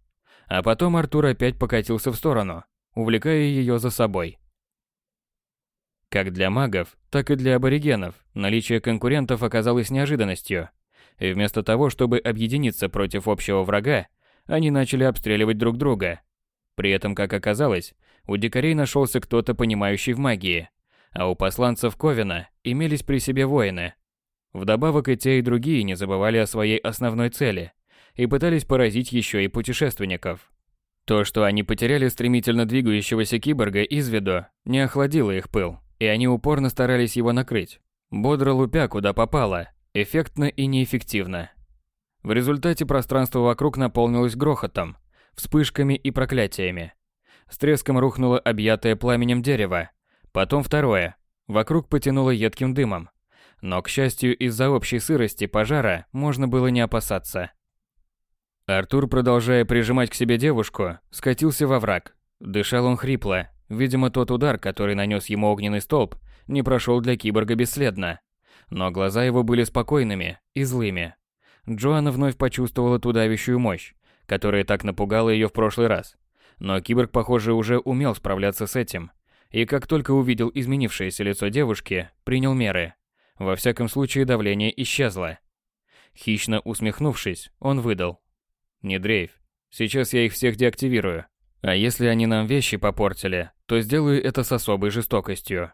А потом Артур опять покатился в сторону, увлекая ее за собой. Как для магов, так и для аборигенов наличие конкурентов оказалось неожиданностью. И вместо того, чтобы объединиться против общего врага, они начали обстреливать друг друга. При этом, как оказалось, у дикарей нашелся кто-то понимающий в магии, а у посланцев Ковина имелись при себе воины. Вдобавок и те, и другие не забывали о своей основной цели и пытались поразить еще и путешественников. То, что они потеряли стремительно двигающегося киборга из виду, не охладило их пыл и они упорно старались его накрыть, бодро лупя куда попало, эффектно и неэффективно. В результате пространство вокруг наполнилось грохотом, вспышками и проклятиями. С треском рухнуло объятое пламенем дерево, потом второе, вокруг потянуло едким дымом. Но, к счастью, из-за общей сырости пожара можно было не опасаться. Артур, продолжая прижимать к себе девушку, скатился во враг. Дышал он хрипло, Видимо, тот удар, который нанес ему огненный столб, не прошел для киборга бесследно. Но глаза его были спокойными и злыми. Джоанна вновь почувствовала ту давящую мощь, которая так напугала ее в прошлый раз. Но киборг, похоже, уже умел справляться с этим. И как только увидел изменившееся лицо девушки, принял меры. Во всяком случае, давление исчезло. Хищно усмехнувшись, он выдал. «Не дрейф. Сейчас я их всех деактивирую. А если они нам вещи попортили, то сделаю это с особой жестокостью».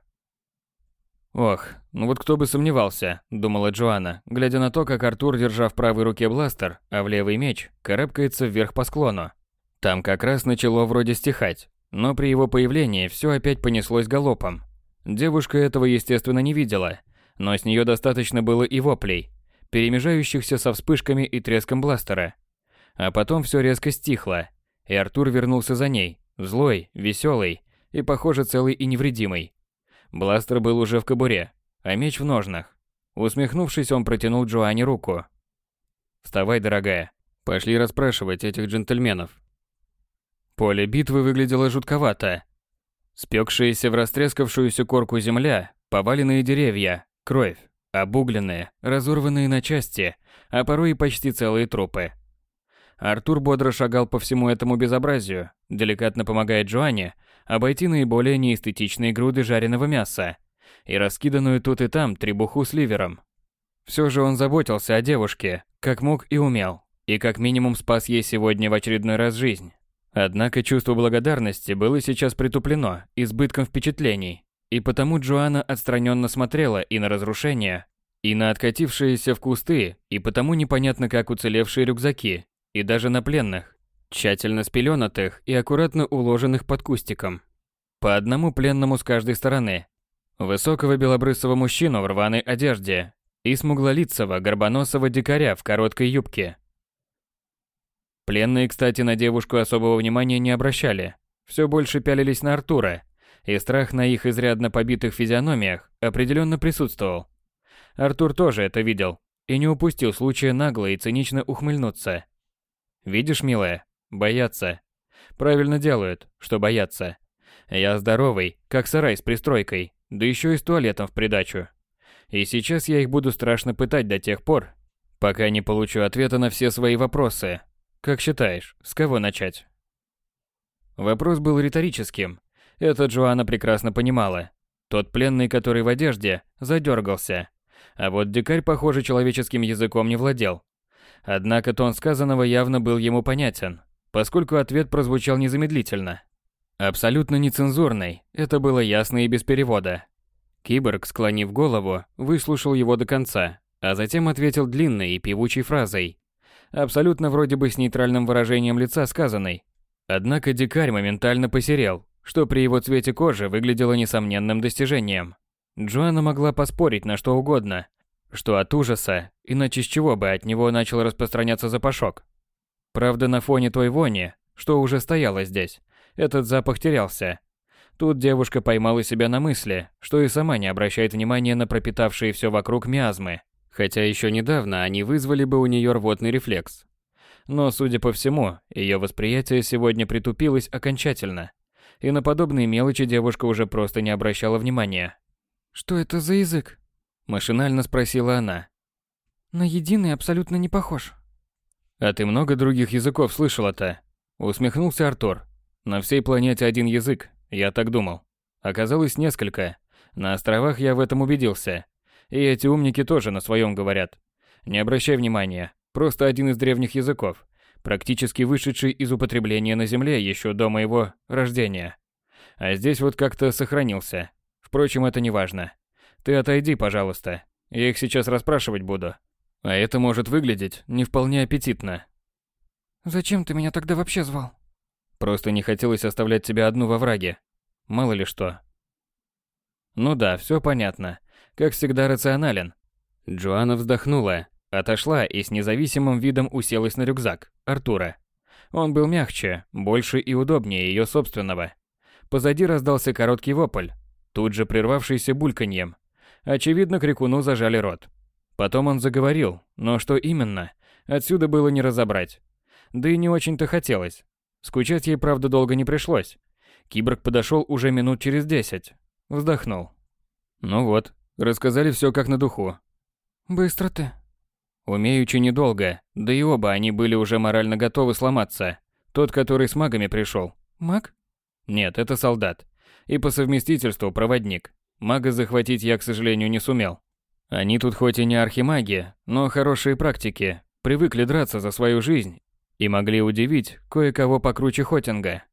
«Ох, ну вот кто бы сомневался», — думала Джоанна, глядя на то, как Артур, держа в правой руке бластер, а в левый меч, карабкается вверх по склону. Там как раз начало вроде стихать, но при его появлении все опять понеслось галопом. Девушка этого, естественно, не видела, но с нее достаточно было и воплей, перемежающихся со вспышками и треском бластера. А потом все резко стихло, и Артур вернулся за ней, злой, веселый и, похоже, целый и невредимый. Бластер был уже в кобуре, а меч в ножнах. Усмехнувшись, он протянул Джоанне руку. «Вставай, дорогая. Пошли расспрашивать этих джентльменов». Поле битвы выглядело жутковато. Спекшаяся в растрескавшуюся корку земля, поваленные деревья, кровь, обугленные, разорванные на части, а порой и почти целые трупы. Артур бодро шагал по всему этому безобразию, деликатно помогая Джоанне обойти наиболее неэстетичные груды жареного мяса и раскиданную тут и там требуху с ливером. Все же он заботился о девушке, как мог и умел, и как минимум спас ей сегодня в очередной раз жизнь. Однако чувство благодарности было сейчас притуплено избытком впечатлений, и потому Джоанна отстраненно смотрела и на разрушения, и на откатившиеся в кусты, и потому непонятно как уцелевшие рюкзаки, и даже на пленных, тщательно спеленатых и аккуратно уложенных под кустиком. По одному пленному с каждой стороны. Высокого белобрысого мужчину в рваной одежде и смуглолицего горбоносого дикаря в короткой юбке. Пленные, кстати, на девушку особого внимания не обращали. Все больше пялились на Артура, и страх на их изрядно побитых физиономиях определенно присутствовал. Артур тоже это видел и не упустил случая нагло и цинично ухмыльнуться. Видишь, милая, боятся. Правильно делают, что боятся. Я здоровый, как сарай с пристройкой, да еще и с туалетом в придачу. И сейчас я их буду страшно пытать до тех пор, пока не получу ответа на все свои вопросы. Как считаешь, с кого начать? Вопрос был риторическим. Это Джоанна прекрасно понимала. Тот пленный, который в одежде, задергался. А вот дикарь, похоже, человеческим языком не владел. Однако тон сказанного явно был ему понятен, поскольку ответ прозвучал незамедлительно. Абсолютно нецензурный, это было ясно и без перевода. Киборг, склонив голову, выслушал его до конца, а затем ответил длинной и певучей фразой. Абсолютно вроде бы с нейтральным выражением лица сказанной. Однако дикарь моментально посерел, что при его цвете кожи выглядело несомненным достижением. Джоанна могла поспорить на что угодно, что от ужаса, иначе с чего бы от него начал распространяться запашок. Правда, на фоне той вони, что уже стояла здесь, этот запах терялся. Тут девушка поймала себя на мысли, что и сама не обращает внимания на пропитавшие все вокруг миазмы, хотя еще недавно они вызвали бы у нее рвотный рефлекс. Но, судя по всему, ее восприятие сегодня притупилось окончательно, и на подобные мелочи девушка уже просто не обращала внимания. «Что это за язык?» Машинально спросила она. На единый абсолютно не похож. А ты много других языков слышала-то? Усмехнулся Артур. На всей планете один язык, я так думал. Оказалось несколько. На островах я в этом убедился. И эти умники тоже на своем говорят. Не обращай внимания, просто один из древних языков, практически вышедший из употребления на Земле еще до моего рождения. А здесь вот как-то сохранился. Впрочем, это не важно. Ты отойди, пожалуйста. Я их сейчас расспрашивать буду. А это может выглядеть не вполне аппетитно. Зачем ты меня тогда вообще звал? Просто не хотелось оставлять тебя одну во враге. Мало ли что. Ну да, все понятно. Как всегда рационален. Джоанна вздохнула, отошла и с независимым видом уселась на рюкзак Артура. Он был мягче, больше и удобнее ее собственного. Позади раздался короткий вопль, тут же прервавшийся бульканьем. Очевидно, крикуну зажали рот. Потом он заговорил, но что именно, отсюда было не разобрать. Да и не очень-то хотелось. Скучать ей, правда, долго не пришлось. Киборг подошел уже минут через десять. Вздохнул. Ну вот, рассказали все как на духу. Быстро ты. Умеючи недолго, да и оба они были уже морально готовы сломаться. Тот, который с магами пришел. Маг? Нет, это солдат. И по совместительству проводник. Мага захватить я, к сожалению, не сумел. Они тут хоть и не архимаги, но хорошие практики, привыкли драться за свою жизнь и могли удивить кое-кого покруче Хотинга.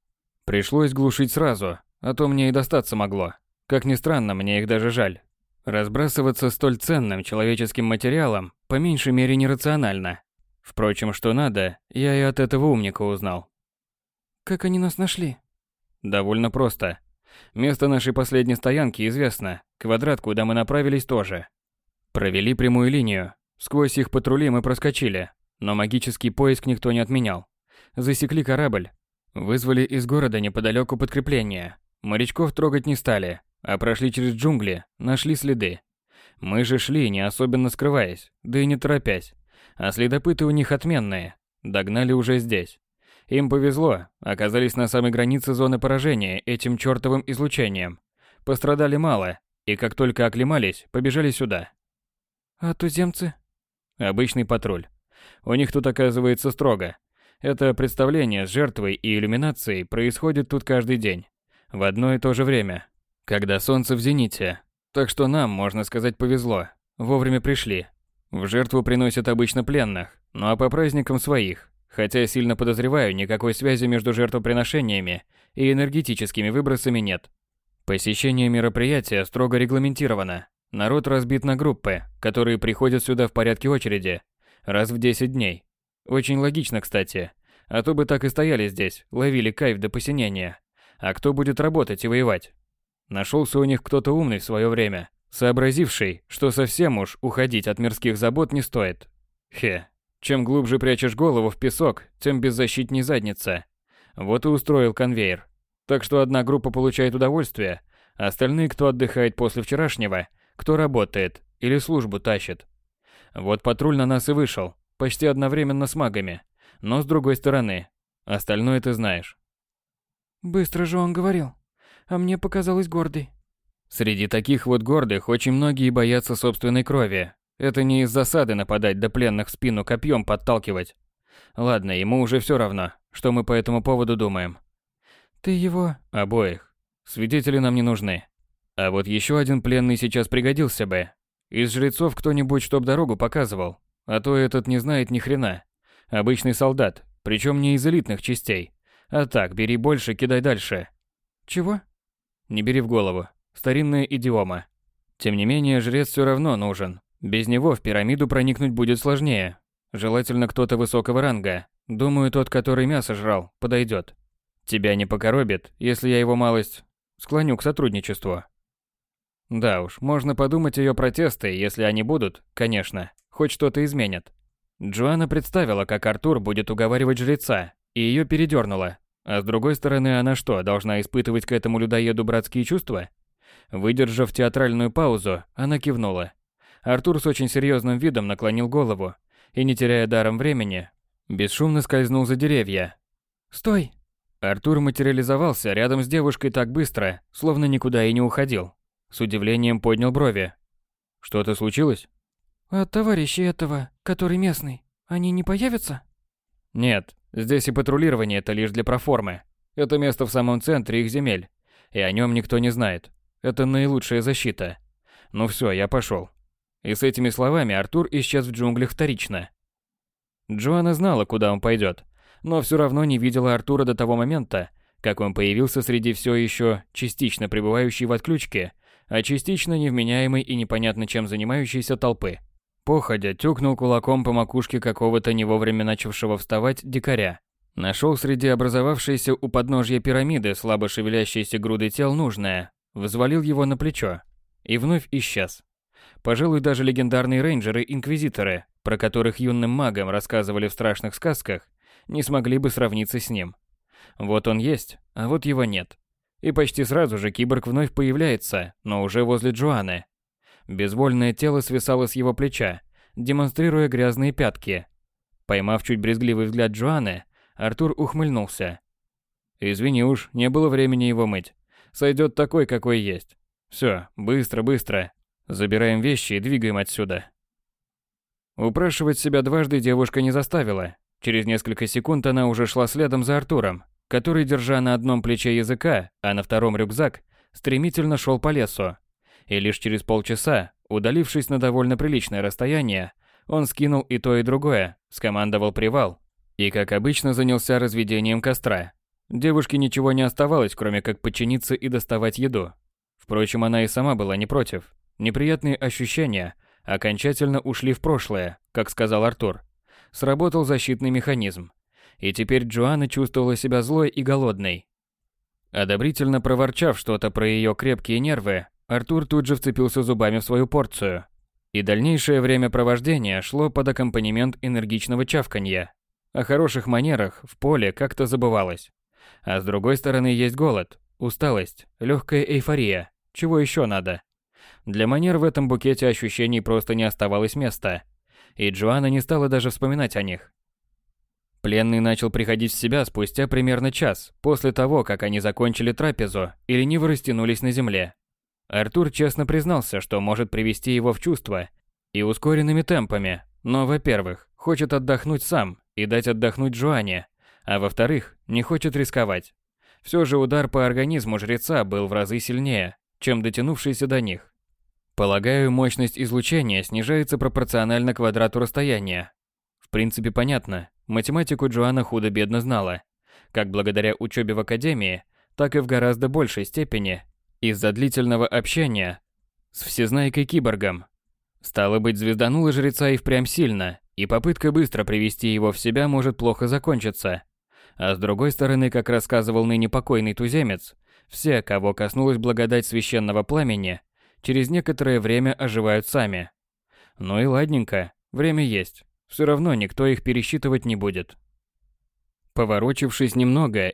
Пришлось глушить сразу, а то мне и достаться могло. Как ни странно, мне их даже жаль. Разбрасываться столь ценным человеческим материалом по меньшей мере нерационально. Впрочем, что надо, я и от этого умника узнал. Как они нас нашли? Довольно просто. Место нашей последней стоянки известно, квадрат, куда мы направились тоже. Провели прямую линию. Сквозь их патрули мы проскочили, но магический поиск никто не отменял. Засекли корабль. Вызвали из города неподалеку подкрепление. Морячков трогать не стали, а прошли через джунгли, нашли следы. Мы же шли, не особенно скрываясь, да и не торопясь. А следопыты у них отменные. Догнали уже здесь. Им повезло, оказались на самой границе зоны поражения этим чертовым излучением. Пострадали мало, и как только оклемались, побежали сюда. А туземцы? Обычный патруль. У них тут оказывается строго. Это представление с жертвой и иллюминацией происходит тут каждый день. В одно и то же время. Когда солнце в зените. Так что нам, можно сказать, повезло. Вовремя пришли. В жертву приносят обычно пленных, ну а по праздникам своих. Хотя сильно подозреваю, никакой связи между жертвоприношениями и энергетическими выбросами нет. Посещение мероприятия строго регламентировано. Народ разбит на группы, которые приходят сюда в порядке очереди, раз в 10 дней. Очень логично, кстати. А то бы так и стояли здесь, ловили кайф до посинения. А кто будет работать и воевать? Нашелся у них кто-то умный в свое время, сообразивший, что совсем уж уходить от мирских забот не стоит. Хе, чем глубже прячешь голову в песок, тем беззащитней задница. Вот и устроил конвейер. Так что одна группа получает удовольствие, а остальные, кто отдыхает после вчерашнего, кто работает или службу тащит. Вот патруль на нас и вышел, почти одновременно с магами, но с другой стороны. Остальное ты знаешь. Быстро же он говорил, а мне показалось гордый. Среди таких вот гордых очень многие боятся собственной крови, это не из засады нападать да пленных в спину копьем подталкивать. Ладно, ему уже все равно, что мы по этому поводу думаем. Ты его... Обоих. Свидетели нам не нужны. А вот еще один пленный сейчас пригодился бы. Из жрецов кто-нибудь, чтоб дорогу показывал. А то этот не знает ни хрена. Обычный солдат, причем не из элитных частей. А так, бери больше, кидай дальше. Чего? Не бери в голову. Старинная идиома. Тем не менее, жрец все равно нужен. Без него в пирамиду проникнуть будет сложнее. Желательно кто-то высокого ранга. Думаю, тот, который мясо жрал, подойдет. Тебя не покоробит, если я его малость склоню к сотрудничеству. Да уж, можно подумать ее протесты, если они будут, конечно, хоть что-то изменят. Джоанна представила, как Артур будет уговаривать жреца, и ее передернуло. А с другой стороны, она что, должна испытывать к этому людоеду братские чувства? Выдержав театральную паузу, она кивнула. Артур с очень серьезным видом наклонил голову и, не теряя даром времени, бесшумно скользнул за деревья. «Стой!» Артур материализовался рядом с девушкой так быстро, словно никуда и не уходил. С удивлением поднял брови. «Что-то случилось?» «А товарищи этого, который местный, они не появятся?» «Нет, здесь и патрулирование это лишь для проформы. Это место в самом центре их земель, и о нем никто не знает. Это наилучшая защита. Ну все, я пошел. И с этими словами Артур исчез в джунглях вторично. Джоанна знала, куда он пойдет, но все равно не видела Артура до того момента, как он появился среди все еще частично пребывающей в отключке, а частично невменяемой и непонятно чем занимающейся толпы. Походя тюкнул кулаком по макушке какого-то не вовремя начавшего вставать дикаря. Нашел среди образовавшейся у подножья пирамиды слабо шевелящейся груды тел нужное, взвалил его на плечо и вновь исчез. Пожалуй, даже легендарные рейнджеры-инквизиторы, про которых юным магам рассказывали в страшных сказках, не смогли бы сравниться с ним. Вот он есть, а вот его нет. И почти сразу же киборг вновь появляется, но уже возле Джоаны. Безвольное тело свисало с его плеча, демонстрируя грязные пятки. Поймав чуть брезгливый взгляд Джоаны, Артур ухмыльнулся. «Извини уж, не было времени его мыть. Сойдет такой, какой есть. Все, быстро, быстро. Забираем вещи и двигаем отсюда. Упрашивать себя дважды девушка не заставила. Через несколько секунд она уже шла следом за Артуром, который, держа на одном плече языка, а на втором рюкзак, стремительно шел по лесу. И лишь через полчаса, удалившись на довольно приличное расстояние, он скинул и то, и другое, скомандовал привал и, как обычно, занялся разведением костра. Девушке ничего не оставалось, кроме как подчиниться и доставать еду. Впрочем, она и сама была не против. Неприятные ощущения окончательно ушли в прошлое, как сказал Артур. Сработал защитный механизм. И теперь Джоанна чувствовала себя злой и голодной. Одобрительно проворчав что-то про ее крепкие нервы, Артур тут же вцепился зубами в свою порцию. И дальнейшее время провождения шло под аккомпанемент энергичного чавканья. О хороших манерах в поле как-то забывалось. А с другой стороны есть голод, усталость, легкая эйфория. Чего еще надо? Для манер в этом букете ощущений просто не оставалось места. И Джоанна не стала даже вспоминать о них. Пленный начал приходить в себя спустя примерно час после того, как они закончили трапезу и лениво растянулись на земле. Артур честно признался, что может привести его в чувство и ускоренными темпами, но, во-первых, хочет отдохнуть сам и дать отдохнуть Джоанне, а во-вторых, не хочет рисковать. Все же удар по организму жреца был в разы сильнее, чем дотянувшийся до них. Полагаю, мощность излучения снижается пропорционально квадрату расстояния. В принципе, понятно. Математику Джоанна худо-бедно знала. Как благодаря учебе в академии, так и в гораздо большей степени из-за длительного общения с всезнайкой-киборгом. Стало быть, звезданула жреца и впрямь сильно, и попытка быстро привести его в себя может плохо закончиться. А с другой стороны, как рассказывал ныне покойный туземец, все, кого коснулась благодать священного пламени, через некоторое время оживают сами. Ну и ладненько, время есть. Все равно никто их пересчитывать не будет. Поворочившись немного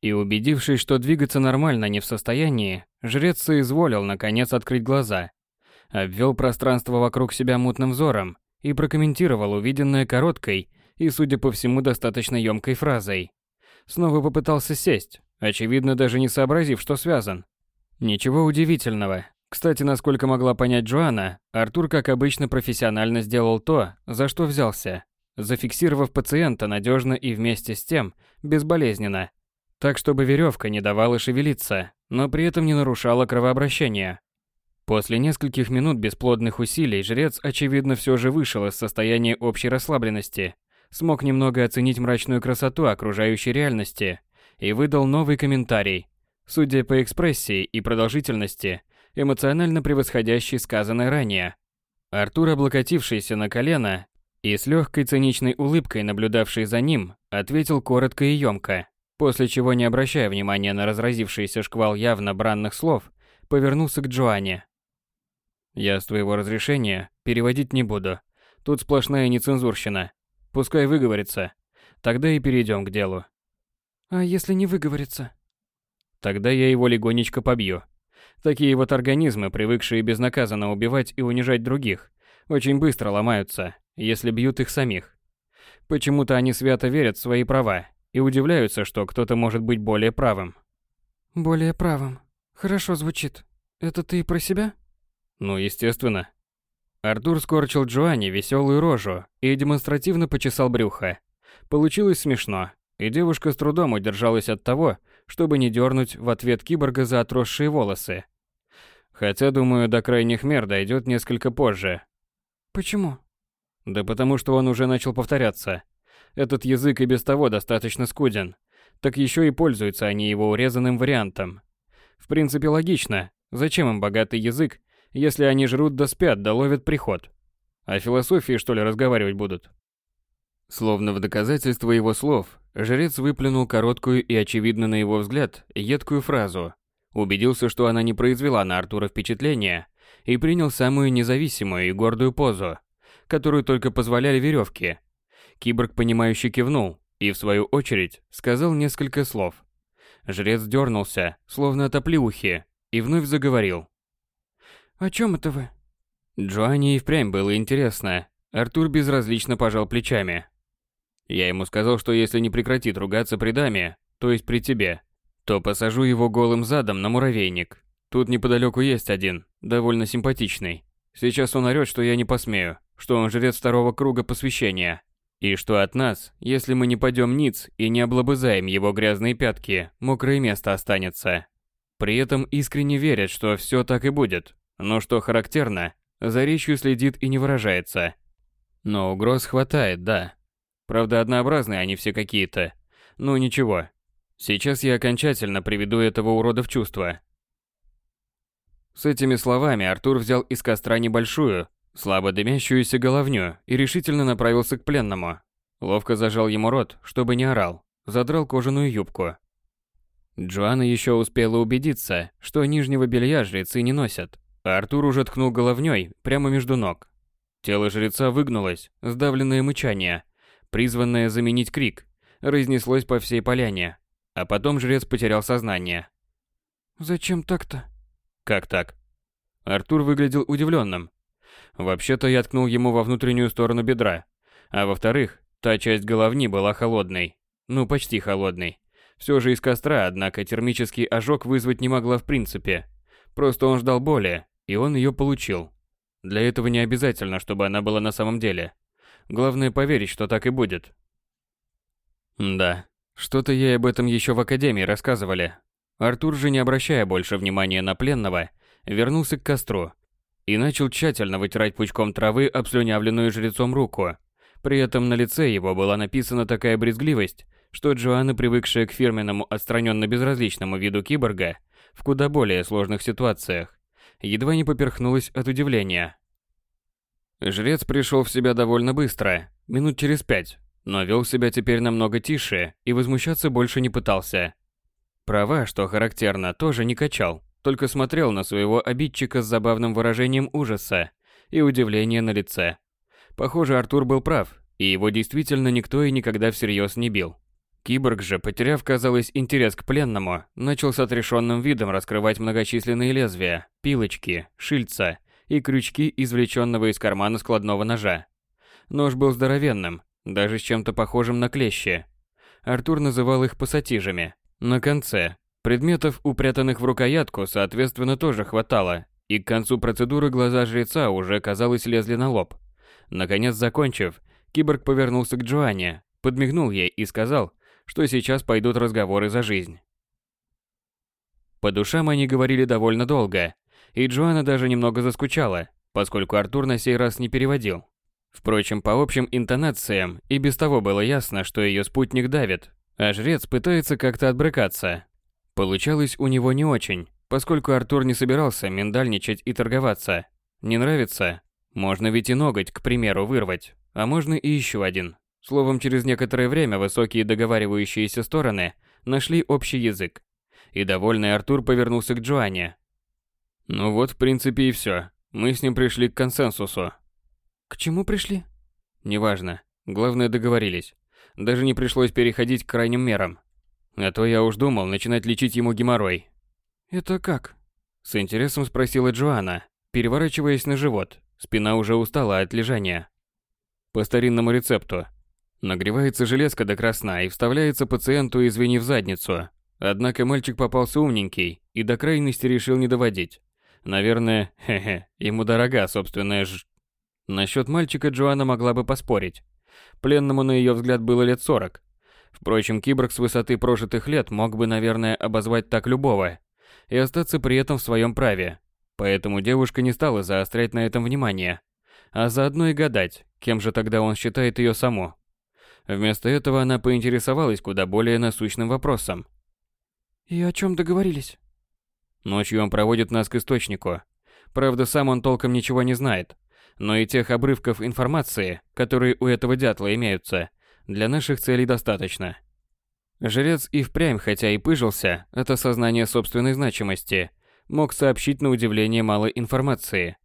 и убедившись, что двигаться нормально не в состоянии, жрец соизволил наконец открыть глаза. Обвел пространство вокруг себя мутным взором и прокомментировал увиденное короткой и, судя по всему, достаточно емкой фразой. Снова попытался сесть, очевидно, даже не сообразив, что связан. Ничего удивительного. Кстати, насколько могла понять Джоанна, Артур, как обычно, профессионально сделал то, за что взялся, зафиксировав пациента надежно и вместе с тем безболезненно, так чтобы веревка не давала шевелиться, но при этом не нарушала кровообращение. После нескольких минут бесплодных усилий жрец, очевидно, все же вышел из состояния общей расслабленности, смог немного оценить мрачную красоту окружающей реальности и выдал новый комментарий. Судя по экспрессии и продолжительности, эмоционально превосходящий сказанное ранее. Артур, облокотившийся на колено и с легкой циничной улыбкой наблюдавший за ним, ответил коротко и емко, после чего, не обращая внимания на разразившийся шквал явно бранных слов, повернулся к Джоанне. «Я с твоего разрешения переводить не буду. Тут сплошная нецензурщина. Пускай выговорится. Тогда и перейдем к делу». «А если не выговорится?» «Тогда я его легонечко побью. Такие вот организмы, привыкшие безнаказанно убивать и унижать других, очень быстро ломаются, если бьют их самих. Почему-то они свято верят в свои права и удивляются, что кто-то может быть более правым. Более правым. Хорошо звучит. Это ты про себя? Ну, естественно. Артур скорчил Джоанне веселую рожу и демонстративно почесал брюхо. Получилось смешно, и девушка с трудом удержалась от того, чтобы не дернуть в ответ киборга за отросшие волосы. Хотя, думаю, до крайних мер дойдет несколько позже. Почему? Да потому что он уже начал повторяться. Этот язык и без того достаточно скуден. Так еще и пользуются они его урезанным вариантом. В принципе, логично. Зачем им богатый язык, если они жрут да спят да ловят приход? О философии, что ли, разговаривать будут? Словно в доказательство его слов, жрец выплюнул короткую и, очевидно на его взгляд, едкую фразу, убедился, что она не произвела на Артура впечатления, и принял самую независимую и гордую позу, которую только позволяли веревки. Киборг, понимающе кивнул и, в свою очередь, сказал несколько слов. Жрец дернулся, словно от оплеухи, и вновь заговорил. «О чем это вы?» Джоанне и впрямь было интересно. Артур безразлично пожал плечами. Я ему сказал, что если не прекратит ругаться при даме, то есть при тебе, то посажу его голым задом на муравейник. Тут неподалеку есть один, довольно симпатичный. Сейчас он орёт, что я не посмею. что он жрец второго круга посвящения, и что от нас, если мы не пойдем ниц и не облобызаем его грязные пятки, мокрое место останется. При этом искренне верят, что все так и будет, но что характерно, за речью следит и не выражается. Но угроз хватает, да. Правда, однообразные они все какие-то. Ну ничего. Сейчас я окончательно приведу этого урода в чувство. С этими словами Артур взял из костра небольшую, слабо дымящуюся головню и решительно направился к пленному. Ловко зажал ему рот, чтобы не орал, задрал кожаную юбку. Джоанна еще успела убедиться, что нижнего белья жрецы не носят, а Артур уже ткнул головней прямо между ног. Тело жреца выгнулось, сдавленное мычание, призванное заменить крик, разнеслось по всей поляне, а потом жрец потерял сознание. «Зачем так-то?» «Как так?» Артур выглядел удивленным. Вообще-то я ткнул ему во внутреннюю сторону бедра, а во-вторых, та часть головни была холодной. Ну, почти холодной. Все же из костра, однако термический ожог вызвать не могла в принципе. Просто он ждал боли, и он ее получил. Для этого не обязательно, чтобы она была на самом деле. Главное поверить, что так и будет. Да, что-то ей об этом еще в академии рассказывали. Артур же, не обращая больше внимания на пленного, вернулся к костру и начал тщательно вытирать пучком травы обслюнявленную жрецом руку. При этом на лице его была написана такая брезгливость, что Джоанна, привыкшая к фирменному отстраненно-безразличному виду киборга в куда более сложных ситуациях, едва не поперхнулась от удивления. Жрец пришел в себя довольно быстро, минут через пять, но вел себя теперь намного тише и возмущаться больше не пытался. Права, что характерно, тоже не качал, только смотрел на своего обидчика с забавным выражением ужаса и удивления на лице. Похоже, Артур был прав, и его действительно никто и никогда всерьез не бил. Киборг же, потеряв, казалось, интерес к пленному, начал с отрешенным видом раскрывать многочисленные лезвия, пилочки, шильца и крючки извлеченного из кармана складного ножа. Нож был здоровенным, даже с чем-то похожим на клещи. Артур называл их пассатижами. На конце предметов, упрятанных в рукоятку, соответственно, тоже хватало, и к концу процедуры глаза жреца уже, казалось, лезли на лоб. Наконец, закончив, киборг повернулся к Джоанне, подмигнул ей и сказал, что сейчас пойдут разговоры за жизнь. По душам они говорили довольно долго, и Джоанна даже немного заскучала, поскольку Артур на сей раз не переводил. Впрочем, по общим интонациям и без того было ясно, что ее спутник давит, а жрец пытается как-то отбрыкаться. Получалось у него не очень, поскольку Артур не собирался миндальничать и торговаться. Не нравится? Можно ведь и ноготь, к примеру, вырвать, а можно и еще один. Словом, через некоторое время высокие договаривающиеся стороны нашли общий язык. И довольный Артур повернулся к Джоанне. Ну вот, в принципе, и все. Мы с ним пришли к консенсусу. К чему пришли? Неважно. Главное, договорились. Даже не пришлось переходить к крайним мерам. А то я уж думал начинать лечить ему геморрой. Это как? С интересом спросила Джоанна, переворачиваясь на живот. Спина уже устала от лежания. По старинному рецепту. Нагревается железка до красна и вставляется пациенту, извини, в задницу. Однако мальчик попался умненький и до крайности решил не доводить. Наверное, (laughs) хе-хе, ему дорога собственная ж... Насчет мальчика Джоанна могла бы поспорить. Пленному, на ее взгляд, было лет сорок. Впрочем, киборг с высоты прожитых лет мог бы, наверное, обозвать так любого и остаться при этом в своем праве. Поэтому девушка не стала заострять на этом внимание, а заодно и гадать, кем же тогда он считает ее саму. Вместо этого она поинтересовалась куда более насущным вопросом. «И о чем договорились?» Ночью он проводит нас к источнику. Правда, сам он толком ничего не знает но и тех обрывков информации, которые у этого дятла имеются, для наших целей достаточно. Жрец и впрямь, хотя и пыжился от осознания собственной значимости, мог сообщить на удивление мало информации.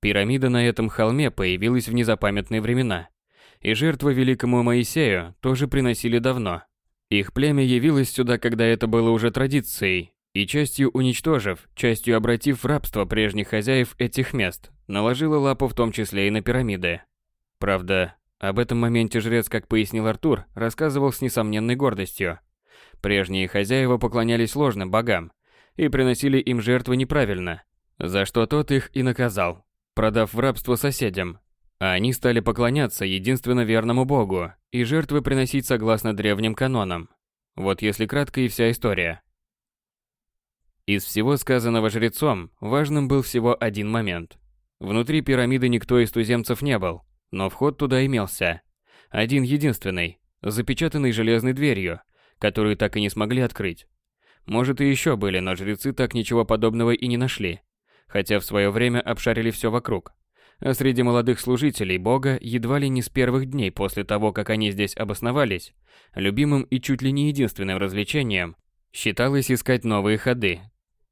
Пирамида на этом холме появилась в незапамятные времена, и жертвы великому Моисею тоже приносили давно. Их племя явилось сюда, когда это было уже традицией, и частью уничтожив, частью обратив в рабство прежних хозяев этих мест, наложила лапу в том числе и на пирамиды. Правда, об этом моменте жрец, как пояснил Артур, рассказывал с несомненной гордостью. Прежние хозяева поклонялись ложным богам и приносили им жертвы неправильно, за что тот их и наказал, продав в рабство соседям. А они стали поклоняться единственно верному богу и жертвы приносить согласно древним канонам. Вот если кратко и вся история. Из всего сказанного жрецом, важным был всего один момент. Внутри пирамиды никто из туземцев не был, но вход туда имелся. Один единственный, запечатанный железной дверью, которую так и не смогли открыть. Может и еще были, но жрецы так ничего подобного и не нашли, хотя в свое время обшарили все вокруг. А среди молодых служителей Бога едва ли не с первых дней после того, как они здесь обосновались, любимым и чуть ли не единственным развлечением считалось искать новые ходы.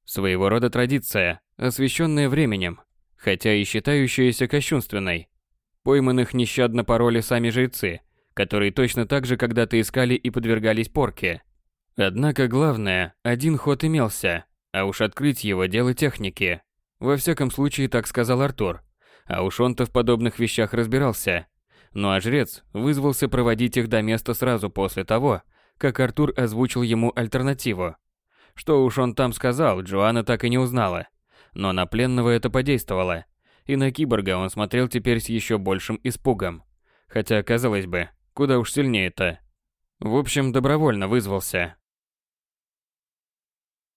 Своего рода традиция, освященная временем, хотя и считающаяся кощунственной. Пойманных нещадно пороли сами жрецы, которые точно так же когда-то искали и подвергались порке. Однако главное, один ход имелся, а уж открыть его дело техники. Во всяком случае, так сказал Артур. А уж он-то в подобных вещах разбирался. Ну а жрец вызвался проводить их до места сразу после того, как Артур озвучил ему альтернативу. Что уж он там сказал, Джоанна так и не узнала. Но на пленного это подействовало. И на киборга он смотрел теперь с еще большим испугом. Хотя, казалось бы, куда уж сильнее-то. В общем, добровольно вызвался.